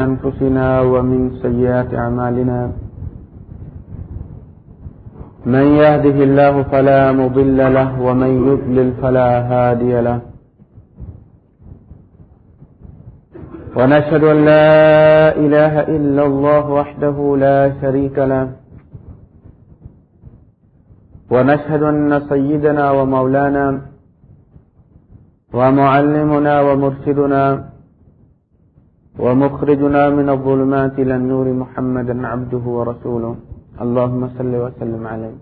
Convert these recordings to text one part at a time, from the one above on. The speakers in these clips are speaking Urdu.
أنفسنا ومن سيئات أعمالنا. من يهده الله فلا مضل له، ومن يضلل فلا هادي له. ونشهد أن لا إله إلا الله وحده لا شريك له. ونشهد أن سيدنا ومولانا ومعلمنا ومرشدنا ومخرجنا من الظلمات إلى النور محمدا عبده ورسوله. اللهم صل وسلم عليه.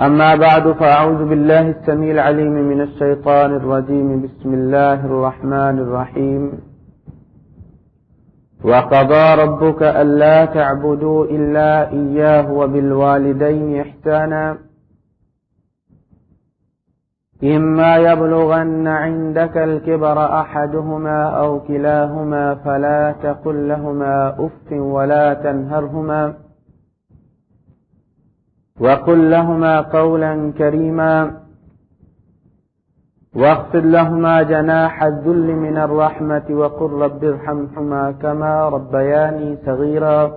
أما بعد، فأعوذ بالله السميع العليم من الشيطان الرجيم. بسم الله الرحمن الرحيم. وقضى ربك ألا تعبدوا إلا إياه وبالوالدين إحسانا. إما يبلغن عندك الكبر أحدهما أو كلاهما فلا تقل لهما أف ولا تنهرهما وقل لهما قولا كريما واخفض لهما جناح الذل من الرحمة وقل رب ارحمهما كما ربياني صغيرا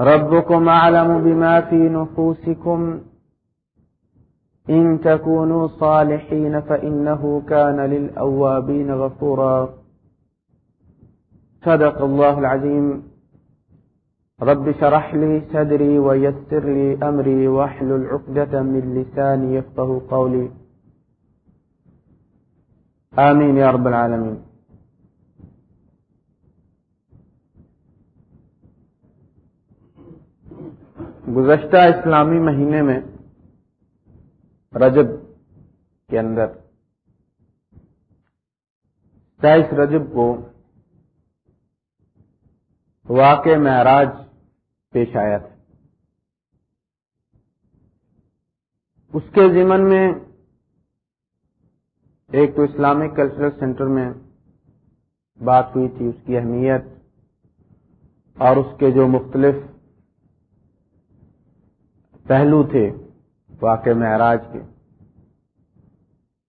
ربكم أعلم بما في نفوسكم إن تكونوا صالحين فإنه كان للأوابين غفورا. صدق الله العظيم. رب شرح لي صدري ويسر لي أمري واحلل عقدة من لساني يفقه قولي. آمين يا رب العالمين. گزشتہ اسلامی مہینے میں رجب کے اندر۔ تیئیس رجب کو واقع معراج پیش آیا تھا۔ اس کے ضمن میں ایک تو اسلامک کلچرل سینٹر میں بات ہوئی تھی، اس کی اہمیت اور اس کے جو مختلف پہلو تھے واقع معراج کے۔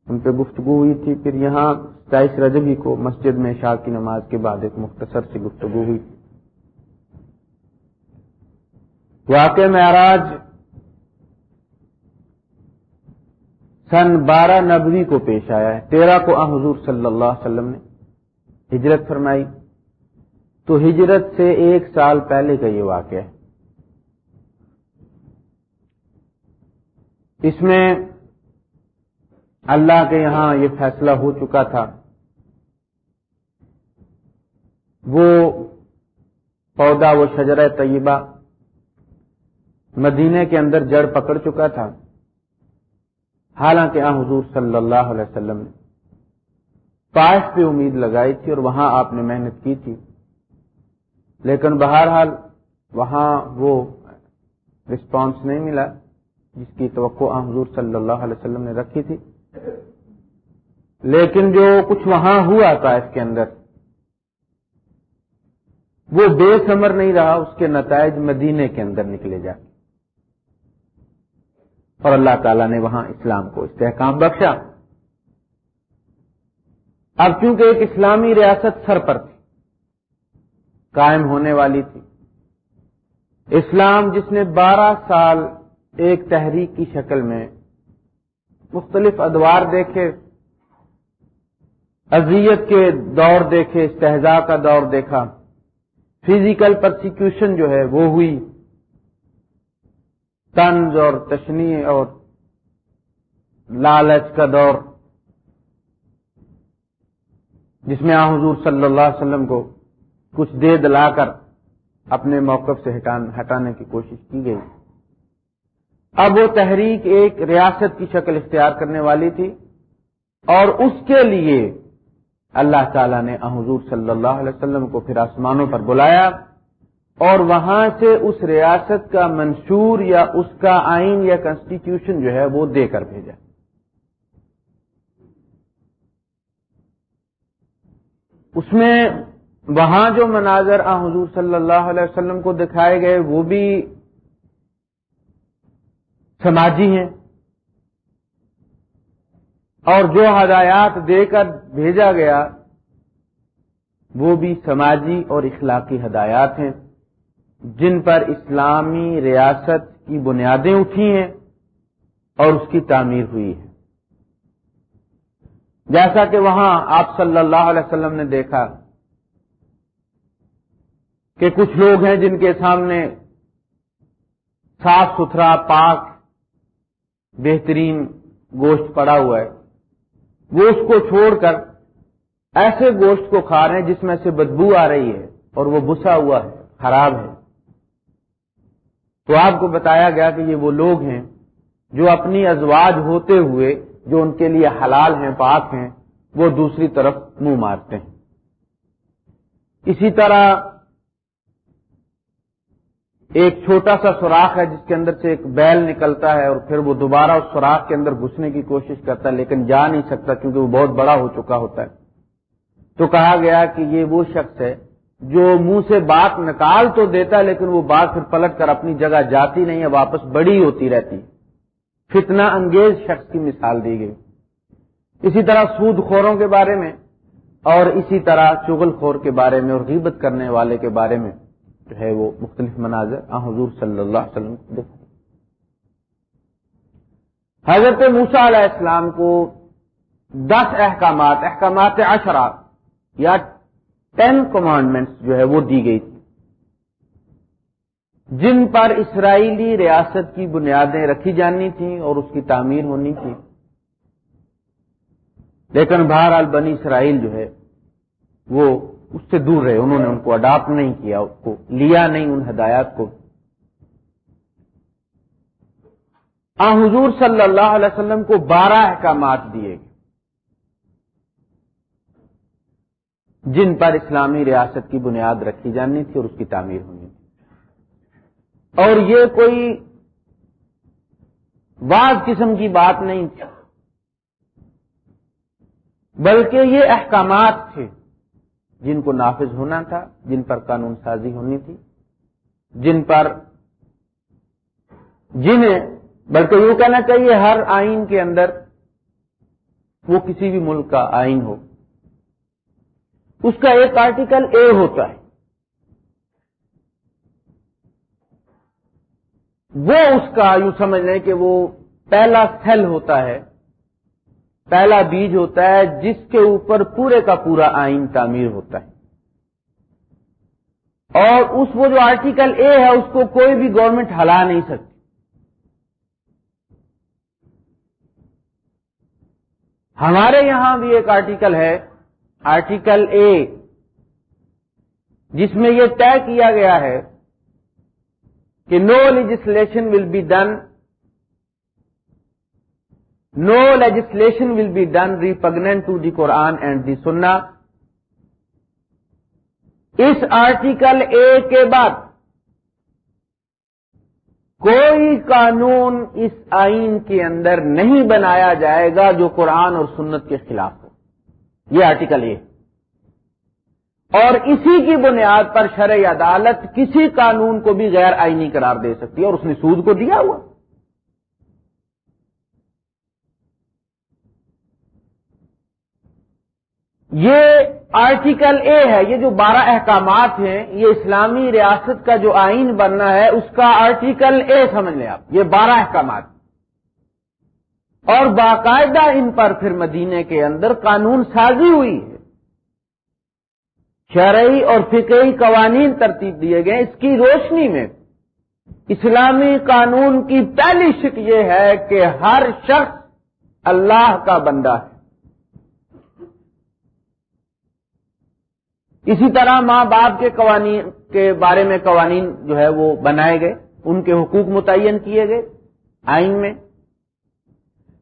ان پہ گفتگو ہوئی تھی، پھر یہاں ستائیس رجبی کو مسجد میں شاہ کی نماز کے بعد ایک مختصر سی گفتگو ہوئی۔ واقع معراج سن بارہ نبوی کو پیش آیا ہے۔ تیرہ کو حضور صلی اللہ علیہ وسلم نے ہجرت فرمائی۔ تو ہجرت سے ایک سال پہلے کا یہ واقعہ ہے۔ اس میں اللہ کے یہاں یہ فیصلہ ہو چکا تھا۔ وہ پودا، وہ شجر طیبہ مدینے کے اندر جڑ پکڑ چکا تھا۔ حالانکہ آ، حضور صلی اللہ علیہ وسلم نے پائس پہ امید لگائی تھی اور وہاں آپ نے محنت کی تھی۔ لیکن بہرحال وہاں وہ رسپانس نہیں ملا، جس کی توقع حضور صلی اللہ علیہ وسلم نے رکھی تھی۔ لیکن جو کچھ وہاں ہوا تھا اس کے اندر، وہ بے سمر نہیں رہا، اس کے نتائج مدینے کے اندر نکلے جا۔ اور اللہ تعالی نے وہاں اسلام کو استحکام بخشا۔ اب چونکہ ایک اسلامی ریاست سر پر تھی، قائم ہونے والی تھی، اسلام جس نے بارہ سال ایک تحریک کی شکل میں مختلف ادوار دیکھے، اذیت کے دور دیکھے استحزا کا دور دیکھا۔ فزیکل پرسیکیوشن جو ہے وہ ہوئی۔ طنز اور تشنی اور لالچ کا دور۔ جس میں آ حضور صلی اللہ علیہ وسلم کو کچھ دے دلا کر اپنے موقف سے ہٹانے کی کوشش کی گئی۔ اب وہ تحریک ایک ریاست کی شکل اختیار کرنے والی تھی اور اس کے لیے اللہ تعالی نے حضور صلی اللہ علیہ وسلم کو پھر آسمانوں پر بلایا اور وہاں سے اس ریاست کا منشور یا اس کا آئین یا کنسٹیٹیوشن جو ہے وہ دے کر بھیجا۔ اس میں وہاں جو مناظر آ حضور صلی اللہ علیہ وسلم کو دکھائے گئے وہ بھی سماجی ہیں اور جو ہدایات دے کر بھیجا گیا وہ بھی سماجی اور اخلاقی ہدایات ہیں جن پر اسلامی ریاست کی بنیادیں اٹھی ہیں اور اس کی تعمیر ہوئی ہے۔ جیسا کہ وہاں آپ صلی اللہ علیہ وسلم نے دیکھا کہ کچھ لوگ ہیں جن کے سامنے صاف ستھرا پاک بہترین گوشت پڑا ہوا ہے۔ وہ اس کو چھوڑ کر ایسے گوشت کو کھا رہے ہیں جس میں سے بدبو آ رہی ہے اور وہ بسا ہوا ہے، خراب ہے۔ تو آپ کو بتایا گیا کہ یہ وہ لوگ ہیں جو اپنی ازواج ہوتے ہوئے جو ان کے لیے حلال ہیں، پاک ہیں، وہ دوسری طرف منہ مارتے ہیں۔ اسی طرح ایک چھوٹا سا سوراخ ہے جس کے اندر سے ایک بیل نکلتا ہے اور پھر وہ دوبارہ اس سوراخ کے اندر گھسنے کی کوشش کرتا ہے، لیکن جا نہیں سکتا کیونکہ وہ بہت بڑا ہو چکا ہوتا ہے۔ تو کہا گیا کہ یہ وہ شخص ہے جو منہ سے بات نکال تو دیتا ہے لیکن وہ بات پھر پلٹ کر اپنی جگہ جاتی نہیں ہے، واپس بڑی ہوتی رہتی۔ فتنا انگیز شخص کی مثال دی گئی۔ اسی طرح سود خوروں کے بارے میں اور اسی طرح چغل خور کے بارے میں اور غیبت کرنے والے کے بارے میں۔ جو ہے وہ مختلف مناظر۔ حضور صلی اللہ علیہ وسلم کو حضرت موسا علیہ السلام کو دس احکامات احکامات اشرا یا ٹین کمانڈمنٹس جو ہے وہ دی گئی تھی۔ جن پر اسرائیلی ریاست کی بنیادیں رکھی جانی تھیں اور اس کی تعمیر ہونی تھی۔ لیکن بہرحال بنی اسرائیل جو ہے وہ اس سے دور رہے، انہوں نے ان کو اڈاپٹ نہیں کیا، اس کو لیا نہیں ان ہدایات کو۔ آ، حضور صلی اللہ علیہ وسلم کو بارہ احکامات دیے گئے۔ جن پر اسلامی ریاست کی بنیاد رکھی جانی تھی اور اس کی تعمیر ہونی تھی۔ اور یہ کوئی بعض قسم کی بات نہیں تھی، بلکہ یہ احکامات تھے۔ جن کو نافذ ہونا تھا، جن پر قانون سازی ہونی تھی، جن پر جنہیں، بلکہ یوں کہنا چاہیے، ہر آئین کے اندر وہ کسی بھی ملک کا آئین ہو۔ اس کا ایک آرٹیکل اے ہوتا ہے۔ وہ اس کا یوں سمجھ لیں کہ وہ پہلا سیل ہوتا ہے۔ پہلا بیج ہوتا ہے جس کے اوپر پورے کا پورا آئین تعمیر ہوتا ہے۔ اور اس وہ جو آرٹیکل اے ہے، اس کو کوئی بھی گورنمنٹ ہلا نہیں سکتی۔ ہمارے یہاں بھی ایک آرٹیکل ہے آرٹیکل اے جس میں یہ طے کیا گیا ہے کہ no legislation will be done no legislation will be done repugnant to the Quran and the Sunnah us article اے کے بعد کوئی قانون اس آئین کے اندر نہیں بنایا جائے گا جو قرآن اور سنت کے خلاف ہو. یہ آرٹیکل اے اور اسی کی بنیاد پر شرع عدالت کسی قانون کو بھی غیر آئینی قرار دے سکتی ہے اور اس نے سود کو دیا ہوا. یہ آرٹیکل اے ہے، یہ جو بارہ احکامات ہیں، یہ اسلامی ریاست کا جو آئین بننا ہے، اس کا آرٹیکل اے سمجھ لیں آپ۔ یہ بارہ احکامات۔ اور باقاعدہ ان پر پھر مدینے کے اندر قانون سازی ہوئی ہے۔ شرعی اور فکری قوانین ترتیب دیے گئے۔ اس کی روشنی میں اسلامی قانون کی پہلی شک یہ ہے کہ ہر شخص اللہ کا بندہ ہے۔ اسی طرح ماں باپ کے قوانین کے بارے میں قوانین جو ہے وہ بنائے گئے، ان کے حقوق متعین کیے گئے آئین میں۔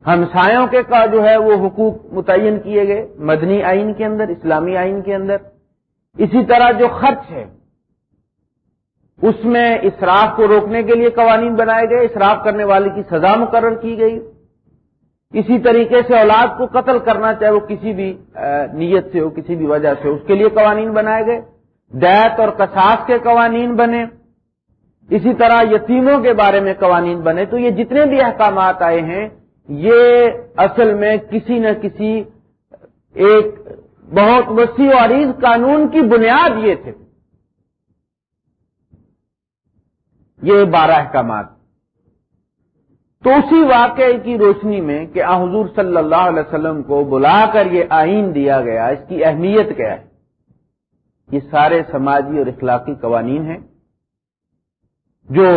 ہمسایوں کے کا جو ہے وہ حقوق متعین کیے گئے مدنی آئین کے اندر، اسلامی آئین کے اندر۔ اسی طرح جو خرچ ہے، اس میں اسراف کو روکنے کے لیے قوانین بنائے گئے، اسراف کرنے والے کی سزا مقرر کی گئی۔ اسی طریقے سے اولاد کو قتل کرنا چاہے وہ کسی بھی نیت سے ہو، کسی بھی وجہ سے اس کے لیے قوانین بنائے گئے۔ دیت اور کساس کے قوانین بنے۔ اسی طرح یتیموں کے بارے میں قوانین بنے۔ تو یہ جتنے بھی احکامات آئے ہیں، یہ اصل میں کسی نہ کسی ایک بہت وسیع و عریض قانون کی بنیاد یہ تھے۔ یہ بارہ احکامات۔ تو اسی واقعے کی روشنی میں کہ حضور صلی اللہ علیہ وسلم کو بلا کر یہ آئین دیا گیا، اس کی اہمیت کیا ہے؟ یہ سارے سماجی اور اخلاقی قوانین ہیں جو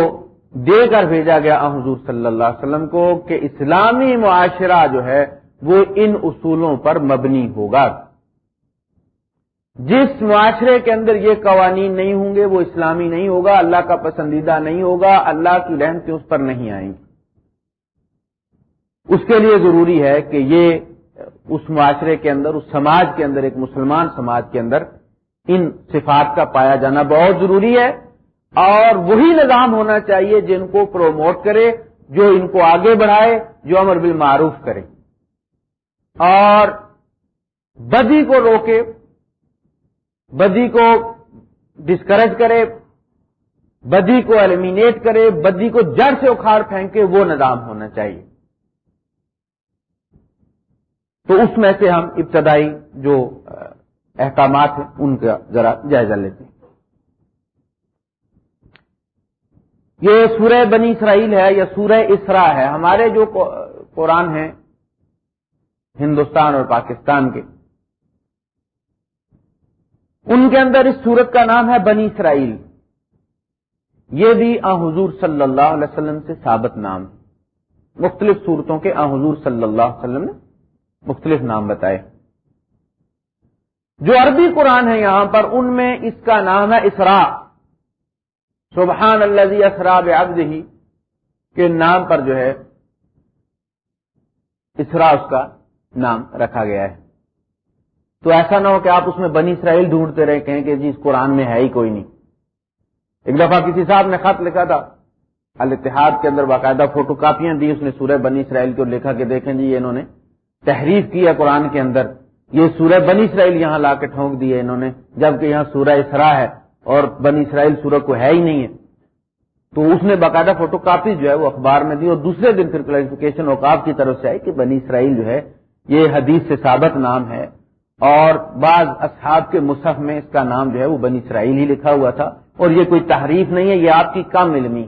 دے کر بھیجا گیا حضور صلی اللہ علیہ وسلم کو کہ اسلامی معاشرہ جو ہے وہ ان اصولوں پر مبنی ہوگا۔ جس معاشرے کے اندر یہ قوانین نہیں ہوں گے وہ اسلامی نہیں ہوگا، اللہ کا پسندیدہ نہیں ہوگا، اللہ کی رحمتیں اس پر نہیں آئیں گی اس کے لیے ضروری ہے کہ یہ اس معاشرے کے اندر، اس سماج کے اندر، ایک مسلمان سماج کے اندر ان صفات کا پایا جانا بہت ضروری ہے اور وہی نظام ہونا چاہیے جن کو پروموٹ کرے، جو ان کو آگے بڑھائے، جو امر بالمعروف کرے۔ اور بدی کو روکے، بدی کو ڈسکریج کرے، بدی کو ایلیمینیٹ کرے، بدی کو جڑ سے اکھاڑ پھینکے، وہ نظام ہونا چاہیے۔ تو اس میں سے ہم ابتدائی جو احکامات ہیں، ان کا ذرا جائزہ لیتے ہیں۔ یہ سورہ بنی اسرائیل ہے یا سورہ اسرا ہے۔ ہمارے جو قرآن ہیں، ہندوستان اور پاکستان کے، ان کے اندر اس سورت کا نام ہے بنی اسرائیل۔ یہ بھی آ حضور صلی اللہ علیہ وسلم سے ثابت نام مختلف صورتوں کے آ حضور صلی اللہ علیہ وسلم نے مختلف نام بتائے۔ جو عربی قرآن ہے یہاں پر، ان میں اس کا نام ہے اسرا سبحان اللہ اسرا بد ہی کے نام پر جو ہے اسرا اس کا نام رکھا گیا ہے۔ تو ایسا نہ ہو کہ آپ اس میں بنی اسرائیل ڈھونڈتے رہے، کہیں کہ جی اس قرآن میں ہے ہی کوئی نہیں۔ ایک دفعہ کسی صاحب نے خط لکھا تھا، الاتحاد کے اندر باقاعدہ فوٹو کاپیاں دی اس نے سورہ بنی اسرائیل کو لکھا کہ دیکھیں جی انہوں نے تحریف کی ہے قرآن کے اندر۔ یہ سورہ بنی اسرائیل یہاں لا کے ٹھونک دی ہے انہوں نے، جبکہ یہاں سورہ اسرا ہے اور بنی اسرائیل سورہ کو ہے ہی نہیں ہے۔ تو اس نے باقاعدہ فوٹو کاپی جو ہے وہ اخبار میں دی اور دوسرے دن پھر کلیریفیکیشن اوقاف کی طرف سے آئی کہ بنی اسرائیل جو ہے، یہ حدیث سے ثابت نام ہے۔ اور بعض اصحاب کے مصحف میں اس کا نام جو ہے وہ بنی اسرائیل ہی لکھا ہوا تھا۔ اور یہ کوئی تحریف نہیں ہے، یہ آپ کی کم علمی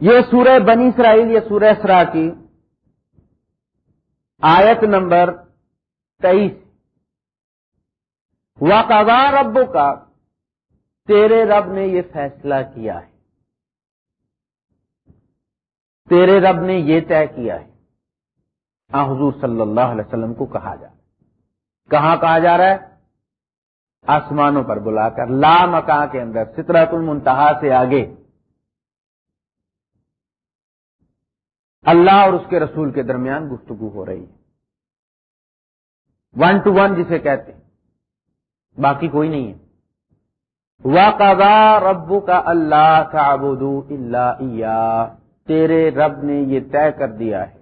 یہ سورہ بنی اسرائیل یا سورہ اسرا کی آیت نمبر تیئیس واقع رب کا تیرے رب نے یہ فیصلہ کیا ہے۔ تیرے رب نے یہ طے کیا ہے۔ ہاں حضور صلی اللہ علیہ وسلم کو کہا جا رہا ہے۔ کہاں کہا جا رہا ہے؟ آسمانوں پر بلا کر، لا مکان کے اندر سترت المنتہا سے آگے۔ اللہ اور اس کے رسول کے درمیان گفتگو ہو رہی ہے۔ ون ٹو ون جسے کہتے ہیں۔ باقی کوئی نہیں ہے۔ واقع ربو کا اللہ کا اللہ تیرے رب نے یہ طے کر دیا ہے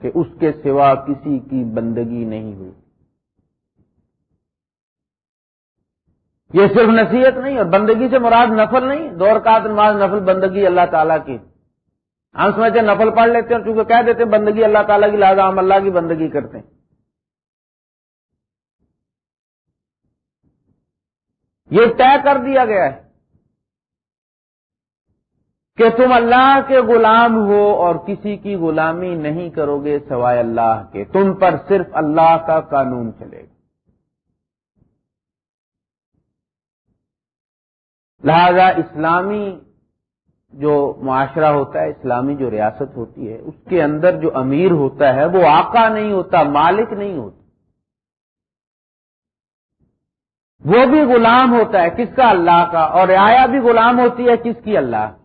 کہ اس کے سوا کسی کی بندگی نہیں ہوئی۔ یہ صرف نصیحت نہیں اور بندگی سے مراد نفل نہیں، دور کا نماز نفل، بندگی اللہ تعالیٰ کی۔ ہم سمجھتے ہیں نفل پڑھ لیتے ہیں، چونکہ کہہ دیتے ہیں بندگی اللہ تعالیٰ کی، لہٰذا ہم اللہ کی بندگی کرتے ہیں۔ یہ طے کر دیا گیا ہے کہ تم اللہ کے غلام ہو اور کسی کی غلامی نہیں کرو گے سوائے اللہ کے۔ تم پر صرف اللہ کا قانون چلے گا۔ لہذا اسلامی جو معاشرہ ہوتا ہے، اسلامی جو ریاست ہوتی ہے، اس کے اندر جو امیر ہوتا ہے، وہ آقا نہیں ہوتا، مالک نہیں ہوتا۔ وہ بھی غلام ہوتا ہے، کس کا؟ اللہ کا۔ اور رعایا بھی غلام ہوتی ہے، کس کی؟ اللہ۔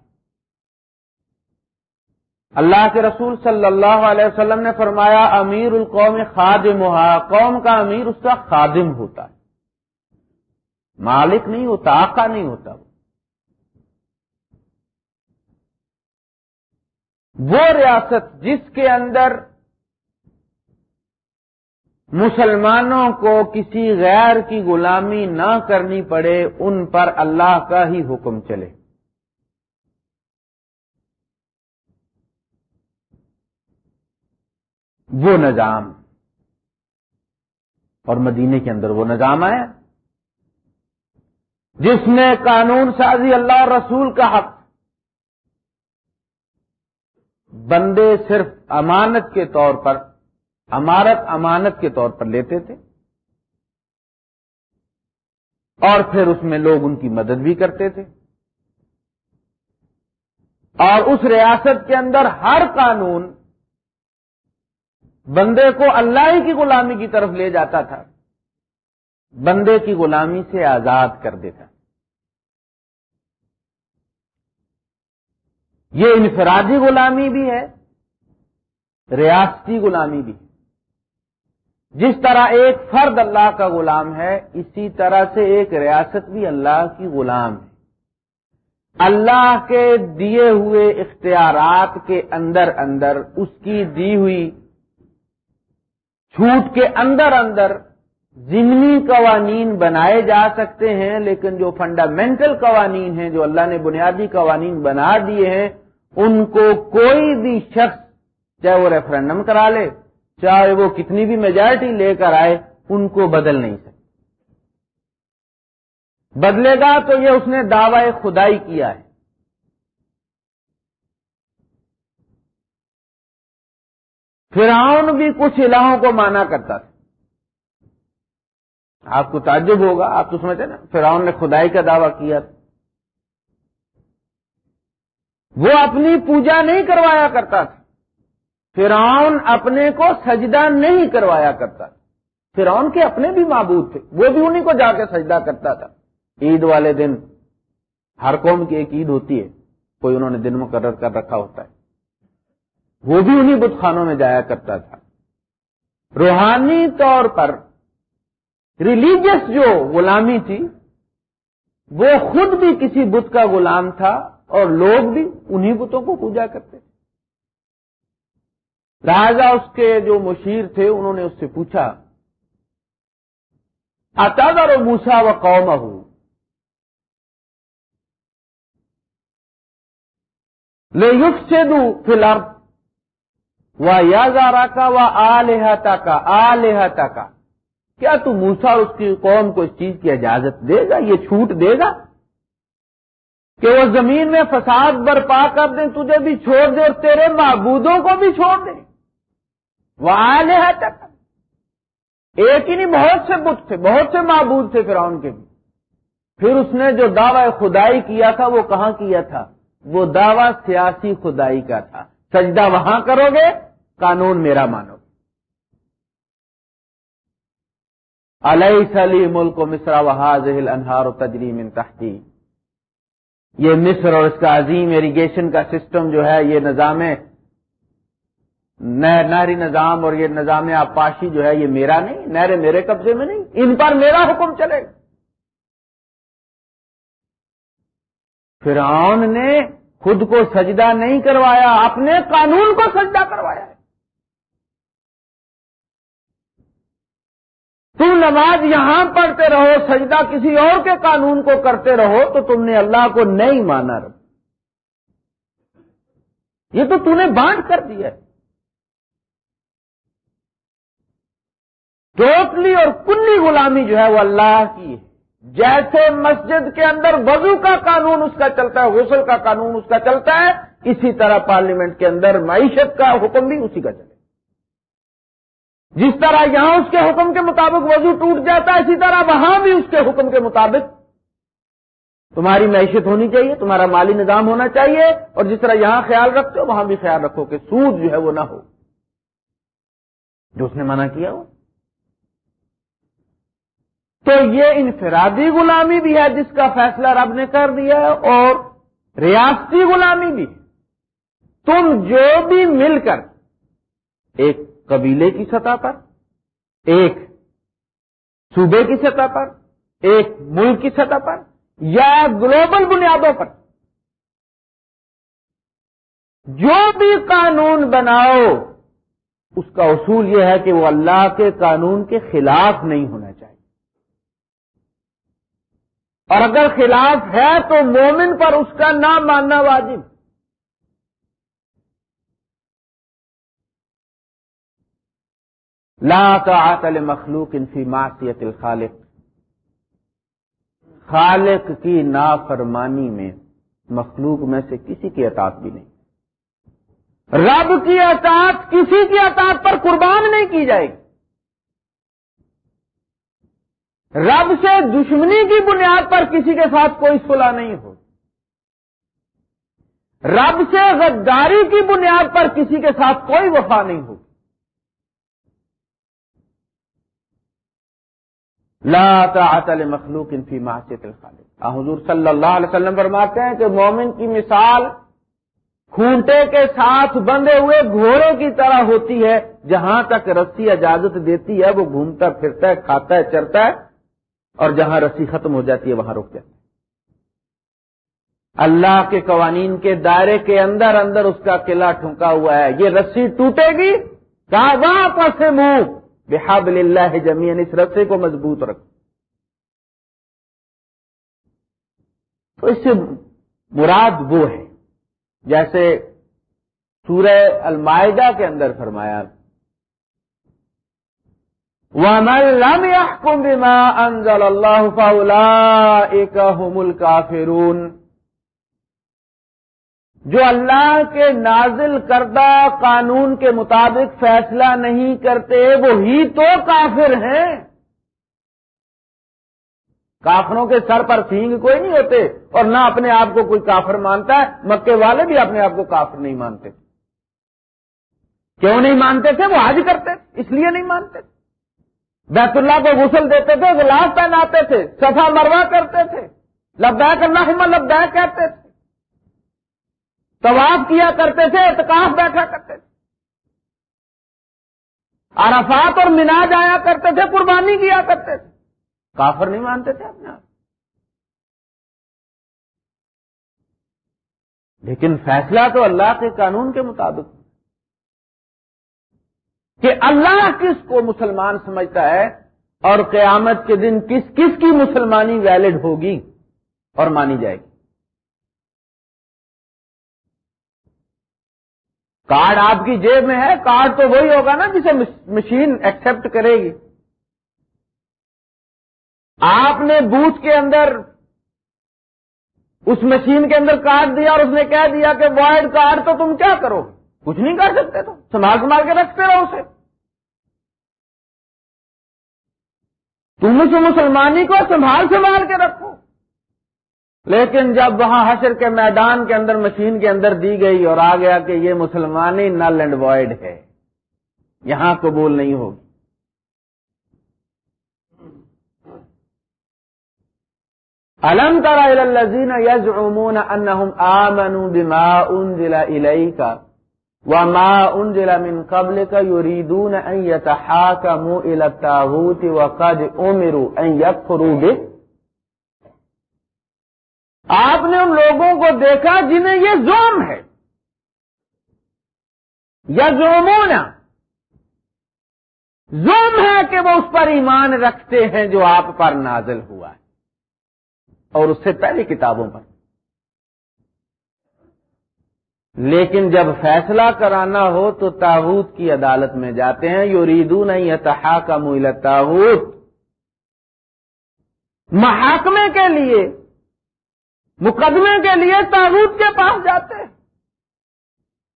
اللہ کے رسول صلی اللہ علیہ وسلم نے فرمایا، امیر القوم خادم قوم کا امیر اس کا خادم ہوتا ہے۔ مالک نہیں ہوتا، آقا نہیں ہوتا۔ وہ وہ ریاست جس کے اندر مسلمانوں کو کسی غیر کی غلامی نہ کرنی پڑے، ان پر اللہ کا ہی حکم چلے۔ وہ نظام، اور مدینے کے اندر وہ نظام آیا، جس نے قانون سازی اللہ اور رسول کا حق بندے صرف امانت کے طور پر، امارت امانت کے طور پر لیتے تھے اور پھر اس میں لوگ ان کی مدد بھی کرتے تھے۔ اور اس ریاست کے اندر ہر قانون بندے کو اللہ ہی کی غلامی کی طرف لے جاتا تھا، بندے کی غلامی سے آزاد کر دیتا یہ انفرادی غلامی بھی ہے، ریاستی غلامی بھی جس طرح ایک فرد اللہ کا غلام ہے، اسی طرح سے ایک ریاست بھی اللہ کی غلام ہے۔ اللہ کے دیے ہوئے اختیارات کے اندر اندر، اس کی دی ہوئی چھوٹ کے اندر اندر ضمنی قوانین بنائے جا سکتے ہیں، لیکن جو فنڈامنٹل قوانین ہیں، جو اللہ نے بنیادی قوانین بنا دیے ہیں ان کو کوئی بھی شخص چاہے وہ ریفرنڈم کرا لے، چاہے وہ کتنی بھی میجارٹی لے کر آئے، ان کو بدل نہیں سکتے بدلے گا تو یہ اس نے دعوی خدائی کیا ہے۔ فرعون بھی کچھ الہوں کو مانا کرتا تھا۔ آپ کو تعجب ہوگا، آپ تو سمجھتے نا، فرعون نے خدائی کا دعویٰ کیا تھا۔ وہ اپنی پوجا نہیں کروایا کرتا تھا۔ فرعون اپنے کو سجدہ نہیں کروایا کرتا۔ تھا فرعون کے اپنے بھی معبود تھے۔ وہ بھی انہیں کو جا کے سجدہ کرتا تھا۔ عید والے دن ہر قوم کی ایک عید ہوتی ہے۔ کوئی انہوں نے دن مقرر کر رکھا ہوتا ہے۔ وہ بھی انہیں بت خانوں میں جایا کرتا تھا۔ روحانی طور پر ریلیجس جو غلامی تھی، وہ خود بھی کسی بت کا غلام تھا۔ اور لوگ بھی انہی بتوں کو پوجا کرتے تھے۔ لہذا اس کے جو مشیر تھے، انہوں نے اس سے پوچھا اتادر و موسا و قوم ہوں لے یوگ سے دوں فی الحال وہ یازارا کا و آلحتا کا آلحتا کا کیا تو موسا اس کی قوم کو اس چیز کی اجازت دے گا؟ یہ چھوٹ دے گا؟ کہ وہ زمین میں فساد برپا کر دیں، تجھے بھی چھوڑ دے اور تیرے معبودوں کو بھی چھوڑ دیں۔ وہ آلحتا ایک ہی نہیں، بہت سے بت تھے، بہت سے معبود تھے فرعون کے بھی۔ پھر اس نے جو دعوی خدائی کیا تھا، وہ کہاں کیا تھا؟ وہ دعوی سیاسی خدائی کا تھا۔ سجدہ وہاں کرو گے، قانون میرا مانو علیہ سلی ملک و مصرا وحاظ انہار و تجریم انتہتی یہ مصر اور اس کا عظیم ایریگیشن کا سسٹم جو ہے، یہ نظام نہری نظام اور یہ نظام آپاشی جو ہے، یہ میرا نہیں، نہریں میرے قبضے میں نہیں، ان پر میرا حکم چلے۔ گا فرعون نے خود کو سجدہ نہیں کروایا، اپنے قانون کو سجدہ کروایا۔ تم نماز یہاں پڑھتے رہو، سجدہ کسی اور کے قانون کو کرتے رہو، تو تم نے اللہ کو نہیں مانا رہا یہ تو تم نے بانٹ کر دیا ہے۔ ٹوٹلی اور کلی غلامی جو ہے وہ اللہ کی ہے۔ جیسے مسجد کے اندر وضو کا قانون اس کا چلتا ہے، غسل کا قانون اس کا چلتا ہے، اسی طرح پارلیمنٹ کے اندر معیشت کا حکم بھی اسی کا چلے جس طرح یہاں اس کے حکم کے مطابق وضو ٹوٹ جاتا ہے، اسی طرح وہاں بھی اس کے حکم کے مطابق تمہاری معیشت ہونی چاہیے، تمہارا مالی نظام ہونا چاہیے، اور جس طرح یہاں خیال رکھتے ہو، وہاں بھی خیال رکھو کہ سود جو ہے وہ نہ ہو۔ جو اس نے منع کیا ہو۔ تو یہ انفرادی غلامی بھی ہے، جس کا فیصلہ رب نے کر دیا ہے، اور ریاستی غلامی بھی۔ تم جو بھی مل کر ایک قبیلے کی سطح پر، ایک صوبے کی سطح پر، ایک ملک کی سطح پر، یا گلوبل بنیادوں پر۔ جو بھی قانون بناؤ، اس کا اصول یہ ہے کہ وہ اللہ کے قانون کے خلاف نہیں ہونا چاہیے۔ اور اگر خلاف ہے تو مومن پر اس کا نام ماننا واجب۔ لا طاعت مخلوق انفی معصیت الخالق۔ خالق کی نافرمانی میں مخلوق میں سے کسی کی اطاعت بھی نہیں۔ رب کی اطاعت کسی کی اطاعت پر قربان نہیں کی جائے گی۔ رب سے دشمنی کی بنیاد پر کسی کے ساتھ کوئی صلح نہیں ہو۔ رب سے غداری کی بنیاد پر کسی کے ساتھ کوئی وفا نہیں ہوگی لا طاعت مخلوق فی معصیت الخالق۔ حضور صلی اللہ علیہ وسلم فرماتے ہیں کہ مومن کی مثال کھونٹے کے ساتھ بندھے ہوئے گھوڑے کی طرح ہوتی ہے، جہاں تک رسی اجازت دیتی ہے، وہ گھومتا پھرتا ہے، کھاتا ہے، چرتا ہے، اور جہاں رسی ختم ہو جاتی ہے، وہاں رک جاتا ہے۔ اللہ کے قوانین کے دائرے کے اندر اندر اس کا قلعہ ٹھونکا ہوا ہے۔ یہ رسی ٹوٹے گی، کہاں، وہاں سے منہ بحاب اللہ جمین اس رسے کو مضبوط رکھ۔ تو اس سے مراد وہ ہے، جیسے سورہ المائدہ کے اندر فرمایا، وَمَن لَمْ يَحْكُمْ بِمَا أَنزَلَ اللَّهُ فَأُولَئِكَ هُمُ الْكَافِرُونَ۔ جو اللہ کے نازل کردہ قانون کے مطابق فیصلہ نہیں کرتے وہی تو کافر ہیں۔ کافروں کے سر پر سینگ کوئی نہیں ہوتے اور نہ اپنے آپ کو کوئی کافر مانتا ہے، مکے والے بھی اپنے آپ کو کافر نہیں مانتے۔ کیوں نہیں مانتے تھے؟ وہ آج کرتے، اس لیے نہیں مانتے۔ بیت اللہ کو غسل دیتے تھے گلاس پہناتے تھے، صفا مروا کرتے تھے۔ لبیک کرنا لبیک کہتے تھے۔ طواف کیا کرتے تھے، اعتکاف بیٹھا کرتے تھے۔ عرفات اور مینا جایا کرتے تھے، قربانی کیا کرتے تھے۔ کافر نہیں مانتے تھے اپنے آپ۔ لیکن فیصلہ تو اللہ کے قانون کے مطابق۔ کہ اللہ کس کو مسلمان سمجھتا ہے اور قیامت کے دن کس کس کی مسلمانی ویلڈ ہوگی اور مانی جائے گی۔ کارڈ آپ کی جیب میں ہے، کارڈ تو وہی ہوگا نا جسے مشین ایکسپٹ کرے گی۔ آپ نے بوتھ کے اندر، اس مشین کے اندر کارڈ دیا اور اس نے کہہ دیا کہ وائڈ کارڈ تو تم کیا کرو؟ کچھ نہیں کر سکتے تو سنبھال سنبھال کے رکھتے رہو اسے۔ تم اس مسلمانی کو سنبھال سنبھال کے رکھو۔ لیکن جب وہاں حشر کے میدان کے اندر، مشین کے اندر دی گئی اور آ گیا کہ یہ مسلمانی نل اینڈ وائڈ ہے، یہاں قبول نہیں ہوگی۔ الم کرا الزین یز امون ان بما انزل الیک وما انزل من قبلك يريدون ان يتحاكموا الى الطاغوت وقد امروا ان يكفروا به۔ آپ نے ان لوگوں کو دیکھا جنہیں یہ زوم ہے۔ یا زومونا زوم ہے کہ وہ اس پر ایمان رکھتے ہیں جو آپ پر نازل ہوا ہے۔ اور اس سے پہلی کتابوں پر۔ لیکن جب فیصلہ کرانا ہو تو تاحود کی عدالت میں جاتے ہیں۔ یو ریدو نہیں اتحا کا محاکمے کے لیے مقدمے کے لیے تاغوت کے پاس جاتے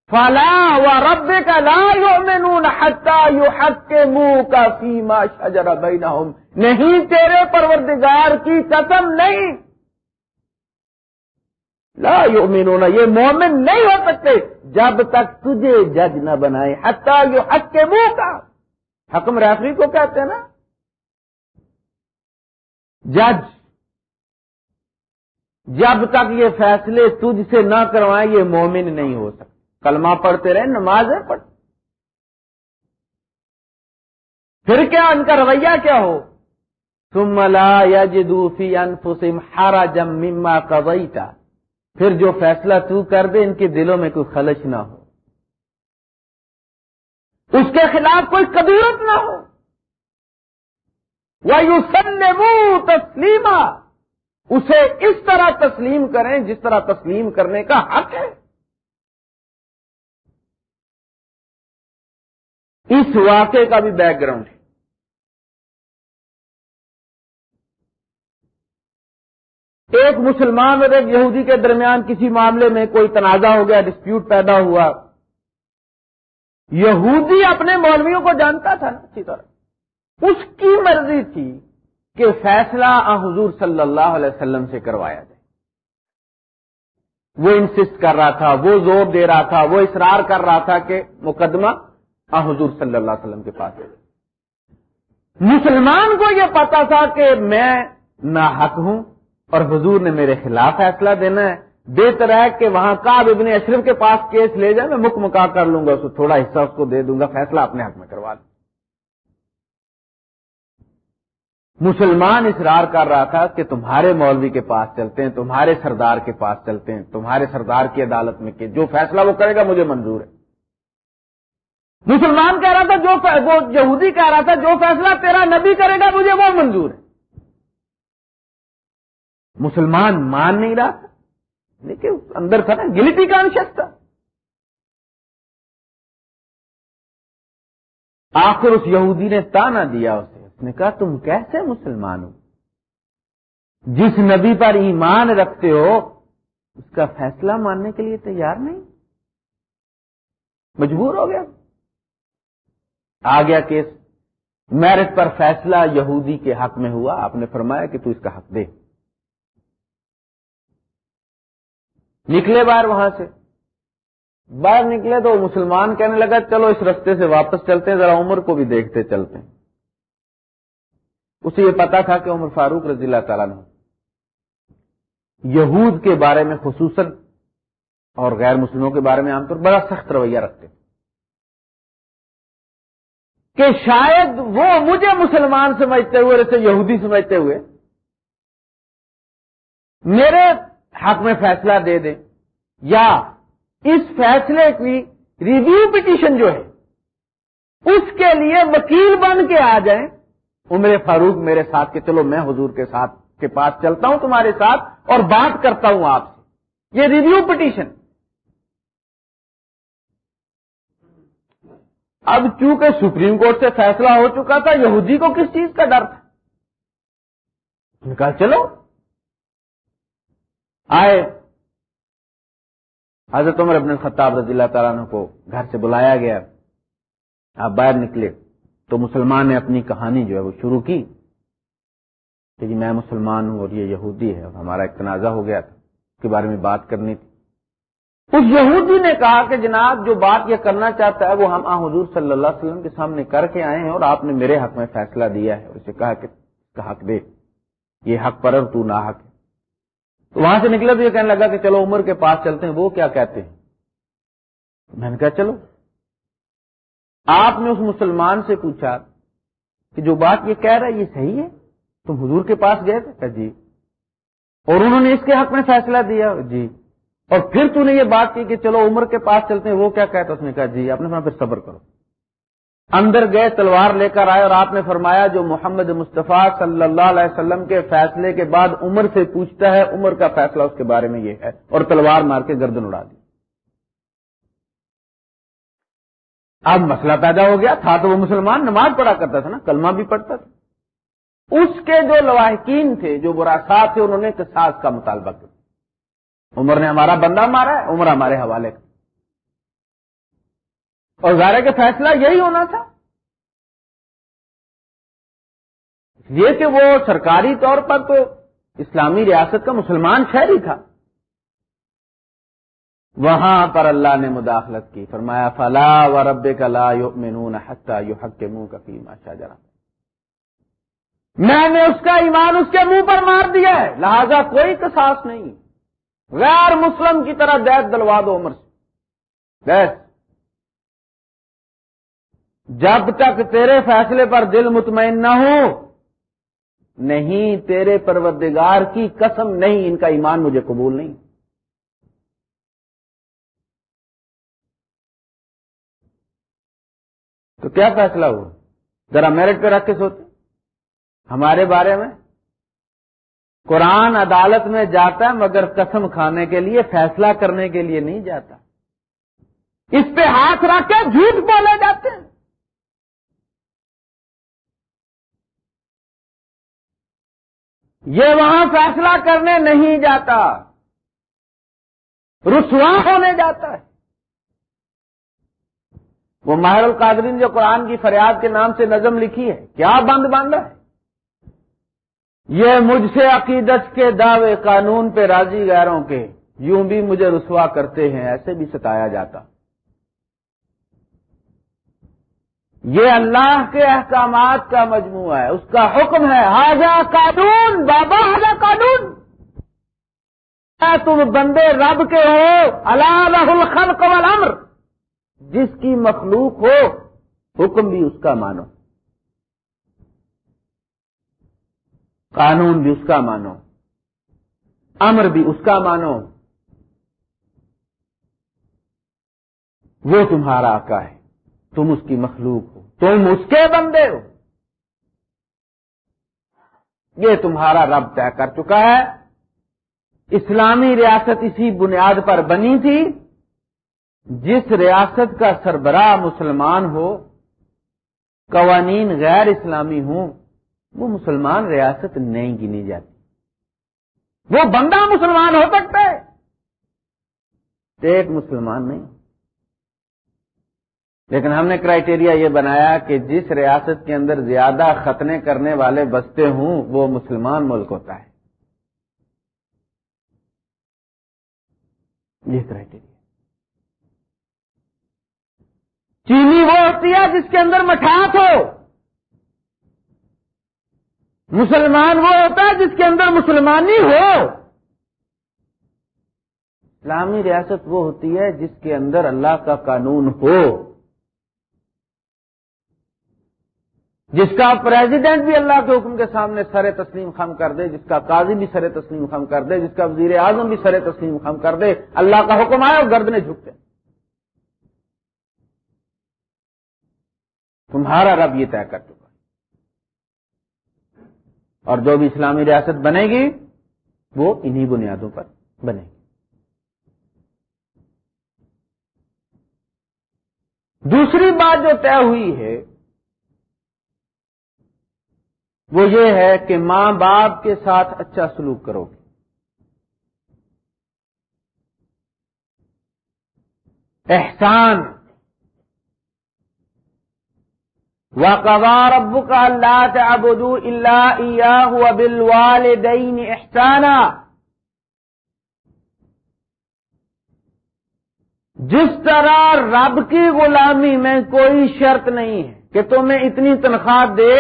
فلا و رب کا لا یو مینون حتا یو حق کے منہ کا فیما شجر بینہم نہیں تیرے پروردگار کی قسم نہیں۔ لا یو یہ مومن نہیں ہو سکتے جب تک تجھے جج نہ بنائے۔ حتا یو حق کے منہ کا حکم ریفری کو کہتے ہیں نا۔ جج۔ جب تک یہ فیصلے تجھ سے نہ کروائیں، یہ مومن نہیں ہو سکتا۔ کلمہ پڑھتے رہے نمازیں پڑھ۔ پھر کیا ان کا رویہ کیا ہو؟ تم ملا انفسم ہارا جم مما کا پھر جو فیصلہ تو کر دے، ان کے دلوں میں کوئی خلش نہ ہو۔ اس کے خلاف کوئی قبیرت نہ ہو۔ وہ یو سن تسلیمہ اسے اس طرح تسلیم کریں جس طرح تسلیم کرنے کا حق ہے۔ اس واقعے کا بھی بیک گراؤنڈ ہے۔ ایک مسلمان اور ایک یہودی کے درمیان کسی معاملے میں کوئی تنازع ہو گیا ڈسپیوٹ پیدا ہوا۔ یہودی اپنے مولویوں کو جانتا تھا نا، اچھی طرح۔ اس کی مرضی تھی کہ فیصلہ حضور صلی اللہ علیہ وسلم سے کروایا جائے۔ وہ انسسٹ کر رہا تھا، وہ زور دے رہا تھا، وہ اصرار کر رہا تھا کہ مقدمہ حضور صلی اللہ علیہ وسلم کے پاس ہے۔ مسلمان کو یہ پتا تھا کہ میں نہ حق ہوں اور حضور نے میرے خلاف فیصلہ دینا ہے۔ بہتر ہے کہ وہاں کاب ابن اشرف کے پاس کیس لے جائے، میں مک مکا کر لوں گا، اس کو تھوڑا حصہ اس کو دے دوں گا، فیصلہ اپنے حق میں کروا دوں۔ مسلمان اصرار کر رہا تھا کہ تمہارے مولوی کے پاس چلتے ہیں، تمہارے سردار کے پاس چلتے ہیں، تمہارے سردار کی عدالت میں کہ جو فیصلہ وہ کرے گا مجھے منظور ہے۔ مسلمان کہہ رہا تھا، جو وہ یہودی کہہ رہا تھا، جو فیصلہ تیرا نبی کرے گا مجھے وہ منظور ہے۔ مسلمان مان نہیں رہا تھا۔ لیکن اندر تھا نا گلٹی کانشیس تھا۔ آخر اس یہودی نے تانا دیا اسے۔ اس نے کہا، تم کیسے مسلمان ہو؟ جس نبی پر ایمان رکھتے ہو، اس کا فیصلہ ماننے کے لیے تیار نہیں۔ مجبور ہو گیا۔ آ گیا کیس۔ میرٹ پر فیصلہ یہودی کے حق میں ہوا۔ آپ نے فرمایا کہ تو اس کا حق دے۔ نکلے باہر وہاں سے۔ باہر نکلے تو مسلمان کہنے لگا، چلو اس رستے سے واپس چلتے ہیں، ذرا عمر کو بھی دیکھتے چلتے ہیں۔ اسے یہ پتا تھا کہ عمر فاروق رضی اللہ تعالیٰ نے یہود کے بارے میں خصوصاً اور غیر مسلموں کے بارے میں عام طور بڑا سخت رویہ رکھتے کہ شاید وہ مجھے مسلمان سمجھتے ہوئے جیسے یہودی سمجھتے ہوئے میرے حق میں فیصلہ دے دیں یا اس فیصلے کی ریویو پٹیشن جو ہے اس کے لیے وکیل بن کے آ جائیں عمر فاروق میرے ساتھ کہ چلو میں حضور کے ساتھ کے پاس چلتا ہوں تمہارے ساتھ اور بات کرتا ہوں آپ سے۔ یہ ریویو پٹیشن اب چونکہ سپریم کورٹ سے فیصلہ ہو چکا تھا، یہودی کو کس چیز کا ڈر تھا؟ کہا چلو۔ آئے۔ حضرت عمر ابن خطاب رضی اللہ تعالیٰ کو گھر سے بلایا گیا۔ آپ باہر نکلے۔ تو مسلمان نے اپنی کہانی جو ہے وہ شروع کی کہ جی میں مسلمان ہوں اور یہ یہودی ہے ہمارا ایک تنازع ہو گیا تھا، اس کے بارے میں بات کرنی تھی۔ اس یہودی نے کہا کہ جناب جو بات یہ کرنا چاہتا ہے وہ ہم حضور صلی اللہ علیہ وسلم کے سامنے کر کے آئے ہیں اور آپ نے میرے حق میں فیصلہ دیا ہے اسے کہا کہ کا حق دے۔ یہ حق پر تو نہ حق ہے۔ تو وہاں سے نکلا تو یہ کہنے لگا کہ چلو عمر کے پاس چلتے ہیں، وہ کیا کہتے ہیں؟ میں نے کہا چلو۔ آپ نے اس مسلمان سے پوچھا کہ جو بات یہ کہہ رہا ہے، یہ صحیح ہے؟ تم حضور کے پاس گئے تھے؟ جی۔ اور انہوں نے اس کے حق میں فیصلہ دیا؟ جی۔ اور پھر تو نے یہ بات کی کہ چلو عمر کے پاس چلتے ہیں، وہ کیا کہتا اس نے کہا جی آپ نے پھر صبر کرو۔ اندر گئے، تلوار لے کر آئے اور آپ نے فرمایا، جو محمد مصطفیٰ صلی اللہ علیہ وسلم کے فیصلے کے بعد عمر سے پوچھتا ہے، عمر کا فیصلہ اس کے بارے میں یہ ہے۔ اور تلوار مار کے گردن اڑا دی۔ اب مسئلہ پیدا ہو گیا، تھا تو وہ مسلمان نماز پڑھا کرتا تھا نا، کلمہ بھی پڑھتا تھا۔ اس کے جو لواحقین تھے، جو برا تھے، انہوں نے قصاص کا مطالبہ کیا۔ عمر نے ہمارا بندہ مارا ہے، عمر ہمارے حوالے کا۔ اور ظاہر کا فیصلہ یہی ہونا تھا۔ یہ کہ وہ سرکاری طور پر تو اسلامی ریاست کا مسلمان شہری تھا۔ وہاں پر اللہ نے مداخلت کی، فرمایا، فلا و رب کا لا مینون حتہ یو حق کے منہ کا فیم جرا میں نے اس کا ایمان اس کے منہ پر مار دیا ہے، لہذا کوئی قصاص نہیں۔ غیر مسلم کی طرح دید دلوا دو عمر سے۔ بس۔ جب تک تیرے فیصلے پر دل مطمئن نہ ہو، نہیں تیرے پروردگار کی قسم، نہیں ان کا ایمان مجھے قبول نہیں۔ تو کیا فیصلہ ہوا؟ ذرا میرٹ پہ رکھ کے سوچیں ہمارے بارے میں؟ قرآن عدالت میں جاتا ہے مگر قسم کھانے کے لیے، فیصلہ کرنے کے لیے نہیں جاتا۔ اس پہ ہاتھ رکھ کے جھوٹ بولے جاتے ہیں۔ یہ وہاں فیصلہ کرنے نہیں جاتا۔ رسوا ہونے جاتا ہے۔ وہ ماہر القادرین جو قرآن کی فریاد کے نام سے نظم لکھی ہے، کیا بند بند ہے؟ یہ مجھ سے عقیدت کے دعوے قانون پہ راضی غیروں کے، یوں بھی مجھے رسوا کرتے ہیں، ایسے بھی ستایا جاتا۔ یہ اللہ کے احکامات کا مجموعہ ہے، اس کا حکم ہے حاجہ قانون، بابا حاجہ قانون! تم بندے رب کے ہو؟ اللہ الخلق والامر! جس کی مخلوق ہو، حکم بھی اس کا مانو۔ قانون بھی اس کا مانو۔ امر بھی اس کا مانو۔ وہ تمہارا آقا ہے۔ تم اس کی مخلوق ہو۔ تم اس کے بندے ہو۔ یہ تمہارا رب طے کر چکا ہے۔ اسلامی ریاست اسی بنیاد پر بنی تھی۔ جس ریاست کا سربراہ مسلمان ہو، قوانین غیر اسلامی ہوں، وہ مسلمان ریاست نہیں گنی جاتی۔ وہ بندہ مسلمان ہو سکتا ہے اسٹیٹ مسلمان نہیں۔ لیکن ہم نے کرائٹیریا یہ بنایا کہ جس ریاست کے اندر زیادہ ختنے کرنے والے بستے ہوں، وہ مسلمان ملک ہوتا ہے۔ یہ کرائٹیریا چینی وہ ہوتی ہے جس کے اندر مٹھاس ہو۔ مسلمان وہ ہوتا ہے جس کے اندر مسلمانی ہو۔ اسلامی ریاست وہ ہوتی ہے جس کے اندر اللہ کا قانون ہو۔ جس کا پریزیڈنٹ بھی اللہ کے حکم کے سامنے سر تسلیم خم کر دے، جس کا قاضی بھی سر تسلیم خم کر دے، جس کا وزیر اعظم بھی سر تسلیم خم کر دے، اللہ کا حکم آئے اور گردنے جھکتے۔ تمہارا رب یہ طے کر چکا اور جو بھی اسلامی ریاست بنے گی، وہ انہی بنیادوں پر بنے گی۔ دوسری بات جو طے ہوئی ہے، وہ یہ ہے کہ ماں باپ کے ساتھ اچھا سلوک کرو گے۔ احسان وقوار ابو کا اللہ ابدو اللہ بل والدین جس طرح رب کی غلامی میں کوئی شرط نہیں ہے کہ تمہیں اتنی تنخواہ دے